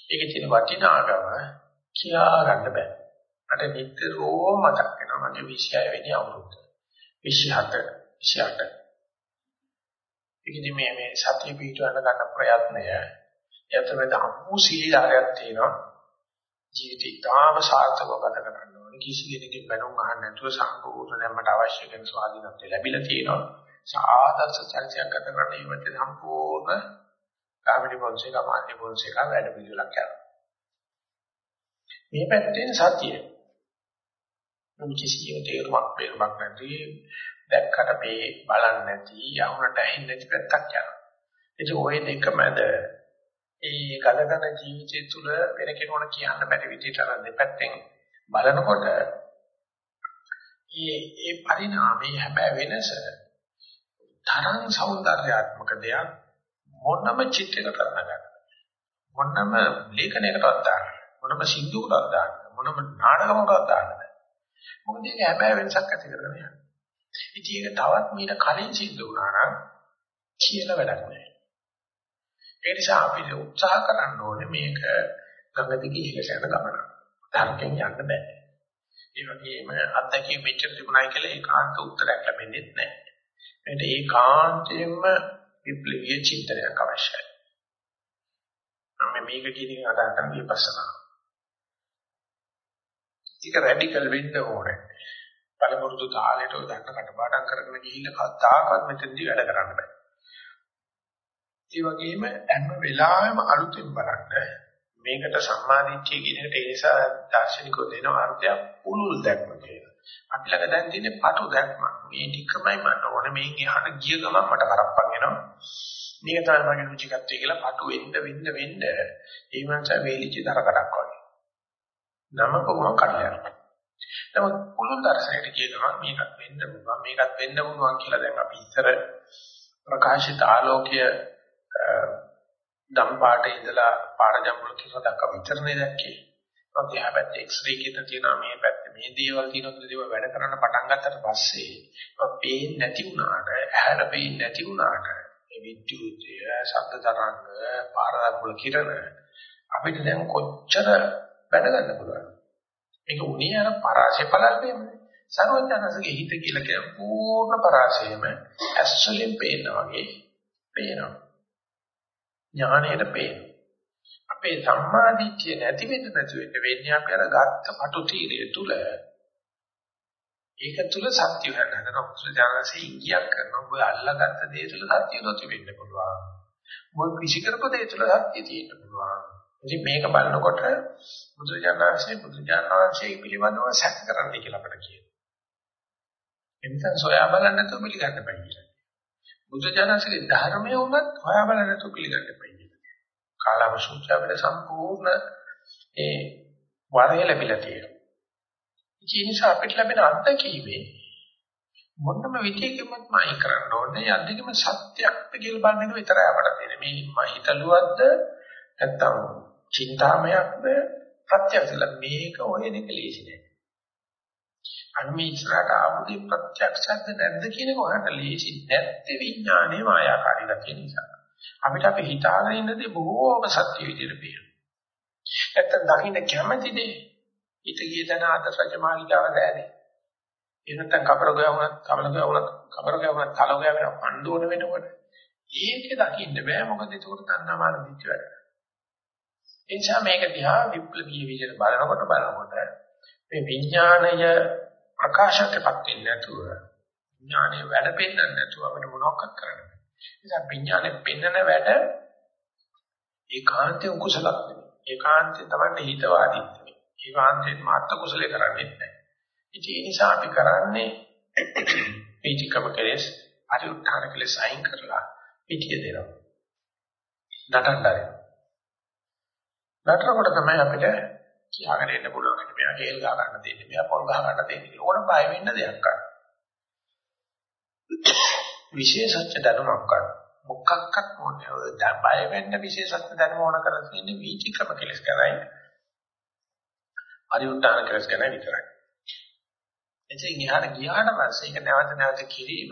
ඒකේ තියෙන වටිනාකම කියා ගන්න බෑ. මට නිතරම මතක් වෙනවා මගේ 26 වෙනි අවුරුද්ද. 27 28 ඒකදී මේ මේ සතිය පිටවන්න ගන්න ප්‍රයත්නය යතමෙද අමු සීලාරයක් තියෙනවා. ජීවිතය ඉතාම සාර්ථකව ගත කරන්න ඕනේ. කිසි කෙනෙකුගේ බැනුම් අහන්න නැතුව සම්පූර්ණ දැම්මට අවශ්‍ය කරන ස්වාධීනත්වය ලැබිලා තියෙනවා. සාදර්ශ චර්චයක් ගත කරන්න ඊමත් සම්පූර්ණ කාමිනි පොන්සේක මාන්‍ය පොන්සේක වැඩ පිළිවෙලක් කරනවා. මේ පැත්තෙන් සතිය. මොන කිසියම් තේරුමක් බේරුමක් නැති දැක්කට මේ බලන්නේ නැති යවුනට ඇහින්නේ නැති පැත්තක් යනවා. ඒක ওই දෙක මැද ඒ ගත කරන ජීවිතය තුළ වෙන කෙනෙකුට කියන්න බැරි විදිහට අර දෙපැත්තෙන් බලනකොට ඒ ඒ පරිණාමයේ හැබැයි වෙනස තරම් సౌందర్యාත්මක දෙයක් මොනම චිත්‍රයකට ගන්න මොනම ලේඛනයකටවත් ගන්න මොනම සින්දුවකටවත් ගන්න මොනම නාටකමකටවත් ගන්න මොකද ඒක හැබැයි වෙනසක් ඇති කරගෙන යනවා. ඉතින් ඒක තවත් මීට කලින් සිද්ධ වුණා නම් කියලා වැඩක් නැහැ. ඒ නිසා අපි උත්සාහ කරන්න ඕනේ මේක ගඟ දිගේ ඉහළට යන ගමන ධර්මයෙන් යන්න බෑ ඒ වගේම අත්දැකීම් මෙච්චර තිබුණයි කියලා ඒකාන්ත උත්තරයක් ලැබෙන්නේ නැහැ මේකට ඒකාන්තයෙන්ම විප්ලවීය චින්තනයක් අවශ්‍යයි. මම මේක කියන එක අදහස් කරන විපස්සනා. ඒක රැඩිකල් වෙන්න ඕනේ. පළමුරුදු තාලෙට ඔය දන්න කටපාඩම් කරගෙන ගිහිල්ලා කතාවක් මෙතනදී වැඩ කරන්න බෑ. ඒ වගේම හැම වෙලාවෙම අලුතෙන් බලන්න මේකට සම්මාදිට්ඨිය කියන එකට ඒ නිසා දාර්ශනිකව දෙන අර්ථය පුළුල් දැක්ම කියලා. අපි ළඟ දැන් තියෙන්නේ පටු දැක්ම. මේ ටිකමයි මට ඕනේ මේන් එහාට ගිය ගමන් මට කරප්පන් එනවා. මේක තමයි මගේ රුචිකත්වය කියලා පටු වෙන්න වෙන්න වෙන්න ඒ මනස වේලිච්ච දරකඩක් වගේ. නම කොහොම කඩලා නමුත් පුළුල් දර්ශනයට කිය ගමන් මේකත් වෙන්න පුළුවන් මේකත් වෙන්න පුළුවන් කියලා දැන් අපි ඉතර ප්‍රකාශිත ආලෝකය දම් පාටේ ඉඳලා පාර ජම්බුල කියලා දක්වා විතරනේ දැක්කේ. ඔය දිහා පැත්තේ එක්ස්රේ කියන තියෙනවා මේ පැත්තේ මේ දේවල් තියෙනවා දේවල් වැඩ කරන්න පටන් ගත්තට පස්සේ ඔය පේන්නේ නැති වුණාට ඇහැර පේන්නේ නැති වුණාට මේ විද්‍යුතය ශබ්ද තරංග පාර ජම්බුල කිරණ අපිට දැන් කොච්චර වැඩ ගන්න පුළුවන්ද? මේක උනේ අර පරාසය බලන්නේමනේ. සර්වඥාන්සේගේ හිත කියලා කියන පූර්ණ පරාසයම ඇස්වලින් පේනවා වගේ පේනවා. ඥාණයට පේන. අපේ සම්මාදිට්ඨිය නැති වෙන්න නැති වෙන්න වෙන්නේ අපි අර ගත්ත පටු තීරය තුල ඒක තුල සත්‍ය වෙන්න හදන උත්සජානසේ ඉංගියක් කරනවා. ඔබ අල්ලගත්ත දේ තුල සත්‍ය නොති වෙන්න පුළුවන්. ඔබ විශ්ි කරපු දේ තුල සත්‍ය තියෙන්න පුළුවන්. ඉතින් මේක බලනකොට බුදුජානනාංශයේ බුදුජානනාංශයේ පිළිබඳව සැක කරන්න කියලා අපට කියනවා. එනිසා සොයා බලන්න නැතුව පිළිගන්න බෑ කියලා. බුදුජානකගේ ධර්මය වුණත් හොයා බලන්න නැතුව පිළිගන්න එපා. කාලාම සූත්‍රය අපිට සම්පූර්ණ ඒ වරය ලැබිලා තියෙනවා. ඒ නිසා අපිට ලැබෙන අත්දැකීමේ මොනම විදියකින්වත් මයි කරන්න ඕනේ. අද්දකම සත්‍යක්ද කියලා බලන එක විතරයි අපට තියෙන්නේ. මේ මහිතලුවක්ද නැත්නම් චින්තාමයක්ද ප්‍රත්‍යක්ෂල මේක ඔය දෙක ලේසි නෑ. අන්නේ ඉස්සරහට ආපුදී ප්‍රත්‍යක්ෂද නැද්ද කියන එක හොයන්න ලේසි නැත්තේ විඥානයේ මායාකාරී ගතිය නිසා. අපිට අපි හිතාගෙන ඉන්නදී බොහෝම සත්‍ය විදිහට පේනවා. නැත්තම් දකින්න කැමැතිද? හිත ගිය තැන ආදර්ශ රජමාලිගාව දැනේ. එහෙනම් කබර ගෑවුණත්, කබල ගෑවුණත්, කබර ගෑවුණත්, තල ගෑවෙන පණ්ඩෝන වෙනකොට ඒකේ දකින්න බෑ මොකද ඒක තණ්හාමාන දිච්ච වැඩ. එනිසා මේක දිහා විප්ලවීය විදිහට බලනකොට බලනකොට මේ විඥාණය ප්‍රකාශකපත් වෙන්නේ නැතුව විඥානයේ වැඩ පෙන්වන්න නැතුව අපිට මොනවක්වත් කරන්න බෑ. ඒ නිසා විඥානයේ පෙන්වන වැඩ ඒකාන්තයේ කුසලක් නෙමෙයි. ඒකාන්තයේ තමයි හිතවාදී නෙමෙයි. ඒකාන්තයේ මාත්ත කුසලේ කරන්නේ නැහැ. ඉතින් ඒ නිසා අපි කරන්නේ පීචිකම කෙලස් අරිඋත්ථාන කෙලස් අයින් කරලා පිටිය දෙනවා. නටන්නයි. නටනකොට තමයි අපිට කියාගෙන ඉන්න පුළුවන්. නේ මෙයා හේල් ගහ ගන්න දෙන්නේ මෙයා පොල් ගහ ගන්න දෙන්නේ ඕන බය වෙන්න දෙයක් ගන්න විශේෂඥ දැනුමක් ගන්න. මොකක්වත් ඕනේ ඔය බය වෙන්න විශේෂඥ දැනුම ඕන කරලා තියෙන්නේ වීතිකම කෙලස් කරයි. පරිඋත්තාන කෙලස් කරයි විතරයි. එතෙන් ගියාට ගියාට පස්සේ ඒක නැවත නැවත කිරීම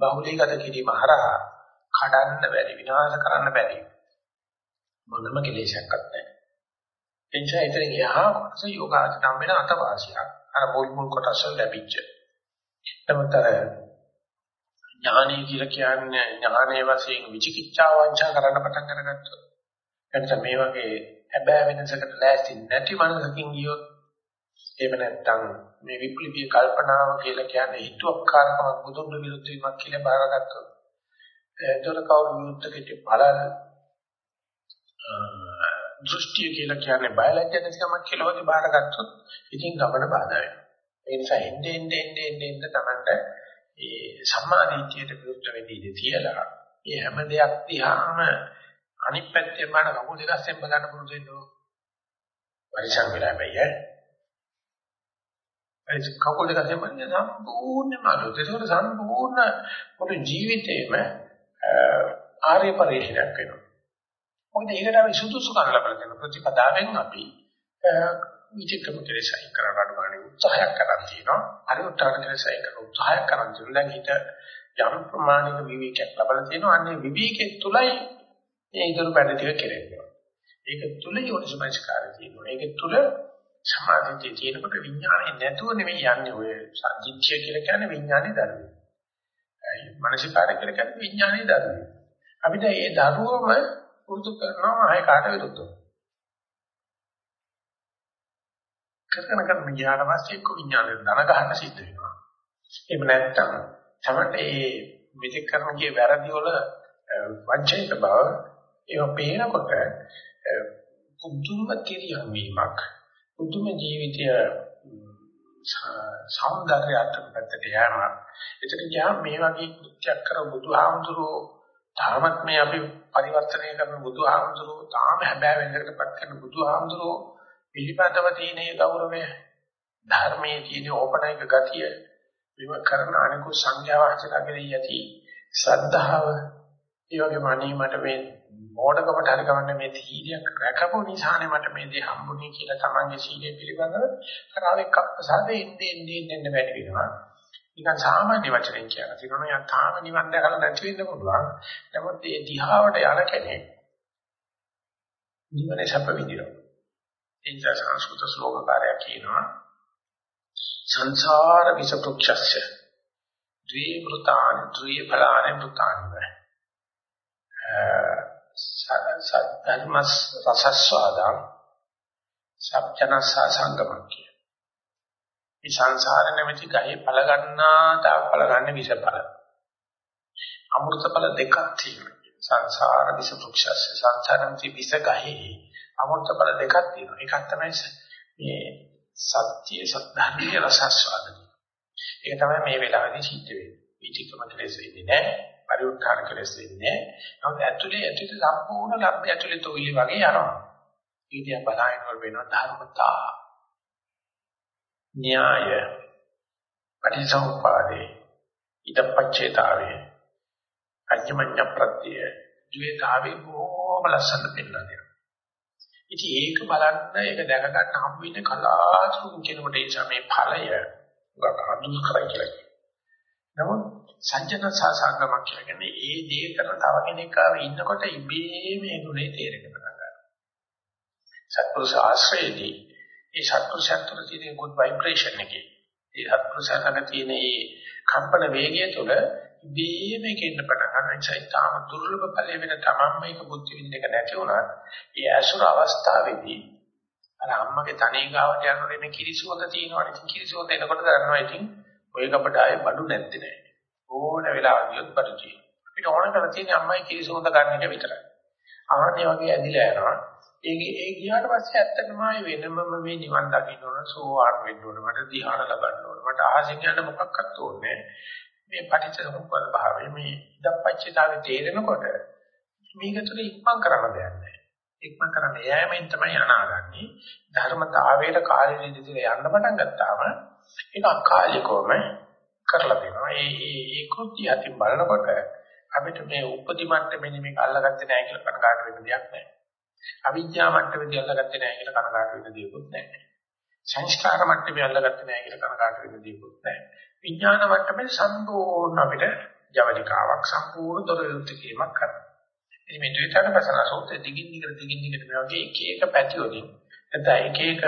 බහුලීගත කිරීම හරහා කඩන්න බැරි විනාශ කරන්න බැරි මොනම කෙලෙසක්වත් නැහැ. එනිසා ඉතින් යහා කොටස යෝගාචරම් වෙන අතවාසියක්. අර මුල් මුල් කොටස ලැබිච්ච. නමුත් අර ඥානය කියලා කියන්නේ ඥානයේ වශයෙන් විචිකිච්ඡා වංචා කරන්න පටන් අරගත්තොත්. එතන මේ වගේ හැබෑ වෙනසකට ලෑස්ති නැති මනසකින් ගියොත් එහෙම නැත්නම් මේ විප්ලවීය කල්පනාව කියලා කියන්නේ හිතුවක්කාරකමක් බුදුන් විරුද්ධ වීමක් කියලා බාරගත්තොත් එතකොට කවුරු විරුද්ධ කෙටි බලන දෘෂ්ටිය කියලා කියන්නේ බයලජ්‍ය නැතිකමක් කියලා හොදි බාරගත්තොත් ඉතින් ගමන බාධා වෙනවා. ඒ නිසා එන්නේ එන්නේ එන්නේ එන්නේ තමන්ට ඒ සම්මාදිටියට විරුද්ධ වෙදී ඉඳී තියලා මේ හැම දෙයක් දිහාම අනිත් පැත්තෙන් බලන කකුල් දෙක අස්සෙන් බලන්න පුරුදු වෙන්න ඕන. පරිසම් වෙලා බෑ. ඒ කකුල් දෙක සම්බන්ධ සම්පූර්ණයෙන්ම අලුත්. ඒක සම්පූර්ණ පොදු ජීවිතේම ආර්ය පරිශ්‍රයක් වෙනවා. මොකද ඒකට අපි සුදුසු කන ලබන දෙන ප්‍රතිපදාවෙන් අපි විචක්‍රම කෙලෙසයි කරන්න ගන්න උත්සාහයක් කරන් තියෙනවා. අර උත්තරන කෙලෙසයි කරන උත්සාහයක් කරන් තියෙනවා. දැන් හිත යම් ප්‍රමාණික විවේකයක් ලබලා තියෙනවා. අන්නේ විවේකයේ තුලයි මේ ඉදිරි වැඩ ටික කෙරෙන්නේ. ඒක තුල යෝනිසමස්කාරය තියෙනවා. ඒක තුල සමාධිය තියෙනකොට විඥානේ නැතුව නෙමෙයි යන්නේ ඔය සංජිත්‍ය කියලා කියන්නේ විඥානේ ධර්මය. ඒ මානසිකාරය කියලා කියන්නේ විඥානේ ධර්මය. අපිට මේ ධර්මවම පුරුදු කරනවා ආය කාට විරුද්ධව. කරන කරන ගියාට පස්සේ එක්ක විඥානේ දන ගන්න සිද්ධ වෙනවා. එහෙම නැත්නම් තමයි මේ මෙතෙක් කරන ගිය වැරදි වල වංචනික බව ඒව පේනකොට පුදුම තිරියම් වීමක් පුදුම ජීවිතය සෞන්දර්යයට පැත්තට යනවා. ඒකට ගියාම මේ වගේ කෘත්‍යයක් කර බුදුහාමුදුරුවෝ තාමත් මේ අපි පරිවර්තනය කරන බුදුහාමුදුරුවෝ තාම හැබෑ වෙන්නකටපත් කරන බුදුහාමුදුරුවෝ පිළිපදව තියෙන ගෞරවය ධර්මයේ තියෙන ඕපනයික ගතිය විව කරන අනිකුත් සංඥාව හසලගෙන යති ශ්‍රද්ධාව ඒ වගේම අනේ මට මේ මොඩකමට හරි කවන්නේ මේ සීලයක් රැකපු නිසානේ මට මේ දේ හම්බුනේ කියලා තමන්ගේ සීලය පිළිබඳව කරාවෙක් අපසාදේ ඉන්නේ ඉන්නේ ඉන්නේ වැඩි වෙනවා. නිකන් සාමාන්‍ය වචනෙන් කියනවා. ඒකෝන යා තාම නිවන් දැකලා නැති වෙන්න පුළුවන්. නමුත් මේ දිහාවට යන කෙනෙක් නිවනේ සැප විඳිනවා. ඒ නිසා සංස්කෘත ශ්ලෝකකාරයා කියනවා සංසාර විස වෘක්ෂස්ය ද්වේ මෘතාන ද්වේ ඵලාන මෘතානි සද්ධර්ම රසස්වාදං සත්‍යනස සංගමං කිය. මේ සංසාර නැමැති ගහේ ඵල ගන්නා තා ඵල ගන්න විස ඵල. අමෘත ඵල දෙකක් තියෙනවා. සංසාර විස වෘක්ෂස්ස සංසාරන්ති විස ගහේ අමෘත ඵල දෙකක් තියෙනවා. එකක් තමයි මේ සත්‍ය සද්ධර්මයේ රසස්වාදනය. ඒක තමයි මේ වෙලාවේදී සිද්ධ වෙන්නේ. විචිකම කෙලෙස් වෙන්නේ නැහැ. පරිඋත්ථාන කෙලස් වෙන්නේ. නමුත් ඇතුලේ ඇතුලේ සම්පූර්ණ ලබ්ධ ඇතුලේ තොইলি වගේ යනවා. ඊටිය බලහිනවල වෙනවා ධර්මතා. න්‍යාය. පටිසමුපාදේ. ඊටපච්චේතාවේ. අඤ්ඤමඤ්ඤ ප්‍රත්‍ය. ද්වේතාවේ බොහොම ලස්සන පෙන්නනවා. ඉතින් ඒක බලන්න ඒක දැක ගන්න හම් වෙන්නේ කලාතුරකින් කෙනෙකුට ඒ සමේ ඵලය ගන්න අදුස් කරයි කියලා. නමුත් සංජන සාසංගමක් කියලා කියන්නේ ඒ දේ කරන තව කෙනෙක් ආව ඉන්නකොට ඉබේ මේ ගුණේ තේරෙන්න පටන් ගන්නවා. සත්පුරුෂ ආශ්‍රයේදී ඒ සත්පුරුෂයන් තුළ තියෙන good vibration එකේ ඒ සත්පුරුෂයන්ගේ තියෙන ඒ කම්පන වේගය තුළ ඉබේ මේක ඉන්න පටන් ගන්න නිසා ඊටාම දුර්ලභ ඵලය වෙන තමන් මේක බුද්ධ විදින එක නැති වුණත් ඒ ඇසුර අවස්ථාවේදී අර අම්මගේ තනේ ගාවට යනකොට මේ කිරිසුවඳ තියෙනවනේ ඉතින් කිරිසුවඳ එනකොට දන්නවා ඉතින් ඔය කපට ආයේ බඩු නැත්තේ නෑ ඕන වෙලාවක ගියොත් පරිචය. අපිට ඕන කරලා තියෙන්නේ අම්මයි කිරිසෝඳ ගන්න එක විතරයි. ආන්නේ වගේ ඇදිලා යනවා. ඒකේ ඒ ගියාට පස්සේ ඇත්තටම ආයේ වෙනමම මේ නිවන් දකින්න ඕන සෝවාන් වෙන්න ඕන මට ධ්‍යාන ලබන්න ඕන මට අහසින් යන්න මොකක්වත් ඕනේ මේ පටිච්චසමුප්පාද භාවය මේ ඉදප්පච්චිතාවේ තේරෙනකොට මේක තුළ ඉක්මන් කරන්න දෙයක් නැහැ. ඉක්මන් කරන්න යෑමෙන් තමයි අනාගන්නේ. ධර්මතාවයට කාලෙ නිදිලා යන්න පටන් ගත්තාම ඒක අකාලිකවම කරලා දෙනවා. ඒ ඒ ඒ කෘත්‍ය අතින් බලනකොට අපිට මේ උපදි මට්ටමේ මේක අල්ලගත්තේ නැහැ කියලා කනගාටු වෙන්න දෙයක් නැහැ. අවිද්‍යා මට්ටමේදී අල්ලගත්තේ නැහැ කියලා කනගාටු වෙන්න දෙයක්වත් නැහැ. සංස්කාර මට්ටමේ අල්ලගත්තේ නැහැ කියලා කනගාටු වෙන්න දෙයක්වත් නැහැ. විඥාන මට්ටමේ සම්පූර්ණ අපිට ජවනිකාවක් සම්පූර්ණ දොර විරුද්ධ කිරීමක් කරනවා. ඉතින් මේ ද්විතන පසන සෝතේ දිගින් දිගට දිගින් දිගට මේ වගේ එක එක පැති වලින් නැත්නම් එක එක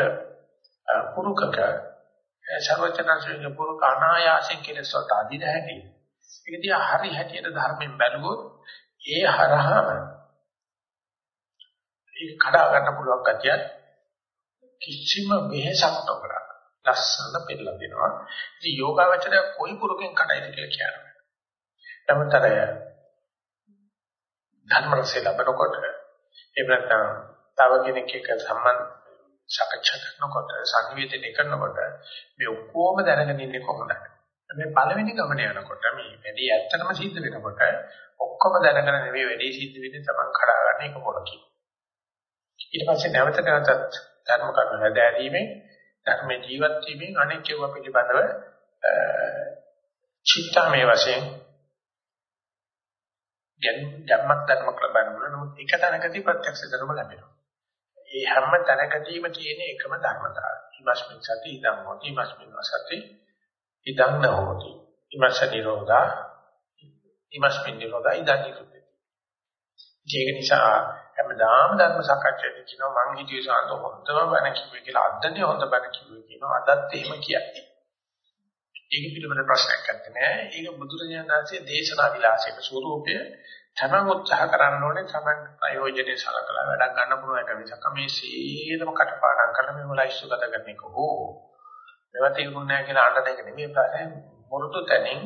පුරුකක සර්වචනංශයේ පුරුක අනායාසයෙන් කෙලෙසට අදින හැටි. ඒක දිහා හරි හැටියට ධර්මයෙන් බැලුවොත් ඒ හරහාම ඒක කඩා ගන්න පුළුවන් කතිය කිසිම වෙහසක් නොකර ලස්සන පෙළලා දෙනවා. ඉතින් යෝගාවචරය කොයි පුරුකෙන් කඩයිද කියලා කියනවා. නමුත්තර ධර්ම රසය ලැබනකොට එහෙම නැත්නම් තව කෙනෙක් එක්ක සම්බන්ධ සාකච්ඡා කරනකොට සංවේදනය කරනකොට මේ ඔක්කොම දැනගෙන ඉන්නේ කොහොමද? මේ පළවෙනි ගමන යනකොට මේ වැඩි ඇත්තටම සිද්ධ වෙනකොට ඔක්කොම දැනගෙන නෙවෙයි වැඩි සිද්ධ වෙන්නේ තමන් කඩාගන්න එක පොඩකින්. ඊට පස්සේ නැවත නැවතත් ධර්ම කර්ම වැඩෑරීමෙන් ධර්ම ජීවත් වීමෙන් අනෙක් ඒවා පිළිබඳව චිත්තාමේ වශයෙන් ජම්මත් ධර්ම ලබන්න පුළුවන්. නමුත් එක තැනකදී ප්‍රත්‍යක්ෂ ධර්ම ලැබෙනවා. ඒ හැම තැනකදීම තියෙන එකම ධර්මතාවය. ඉමස්මින් සති ඉදං හොති ඉමස්මින් සති ඉදං නහෝති. ඉමස්ස නිරෝධා ඉමස්මින් නිරෝධා ඉදං නිරෝධති. ඒක නිසා හැමදාම ධර්ම සාකච්ඡාවේදී කියනවා මං හිතුවේ සාන්ත හොඳම බණ කිව්වේ කියලා අද්දන්නේ හොඳ බණ කිව්වේ කියනවා අදත් එහෙම කියන්නේ. ඒක පිළිබඳ ප්‍රශ්නයක් නැත්තේ. ඒක බුදුරජාණන් වහන්සේ දේශනා විලාසයක ස්වરૂපය තමන් උත්සාහ කරන්න ඕනේ තමන් ප්‍රයෝජනේ සලකලා වැඩක් ගන්න පුළුවන් එක මිසක් මේ සීලම කටපාඩම් කරලා මේ මොලයිස්සු ගත කරන එක හෝ මේවා තේරුම් නැහැ කියලා අඬන එක නෙමෙයි ප්‍රශ්නේ මොරුතු තැනින්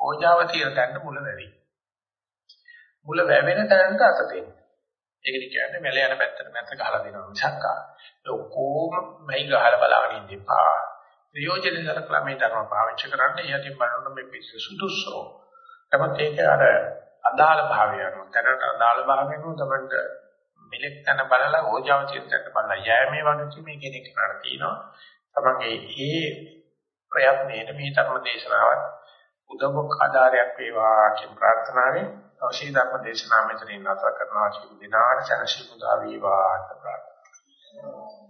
ඕජාව තියෙන තැනට මුල වැවි. මුල වැවෙන තැනට අත දෙන්න. ඒකද කියන්නේ මෙල යන පැත්තට නැත්ත ගහලා දෙනවා මිසක් ආ. ඒ ඔක්කොම මෙයි ගහලා බලාගෙන ඉන්න එපා. ප්‍රයෝජනෙ සලකලා මේ ධර්ම පාවිච්චි කරන්න යටින් බලන්න මේ පිස්සු සුදුසෝ. තමත් ඒක අර අදාළ භාවය අනුව දැනට අදාළ භාවය අනුව තමයි මෙලෙක් තන බලලා ඕජාව චිත්තයට බලලා යෑමේ වගේ මේ කෙනෙක් කරලා තියෙනවා. තමන්ගේ ඒ ප්‍රයත්නයේ මේ ධර්ම දේශනාවත් උදව්වක් ආධාරයක් වේවා කියන ප්‍රාර්ථනාවෙන් අවශ්‍ය ධර්ම දේශනා මෙතනින් නැවත කරනවා. කියන දිනාට සනසි මුදා වේවා. කියලා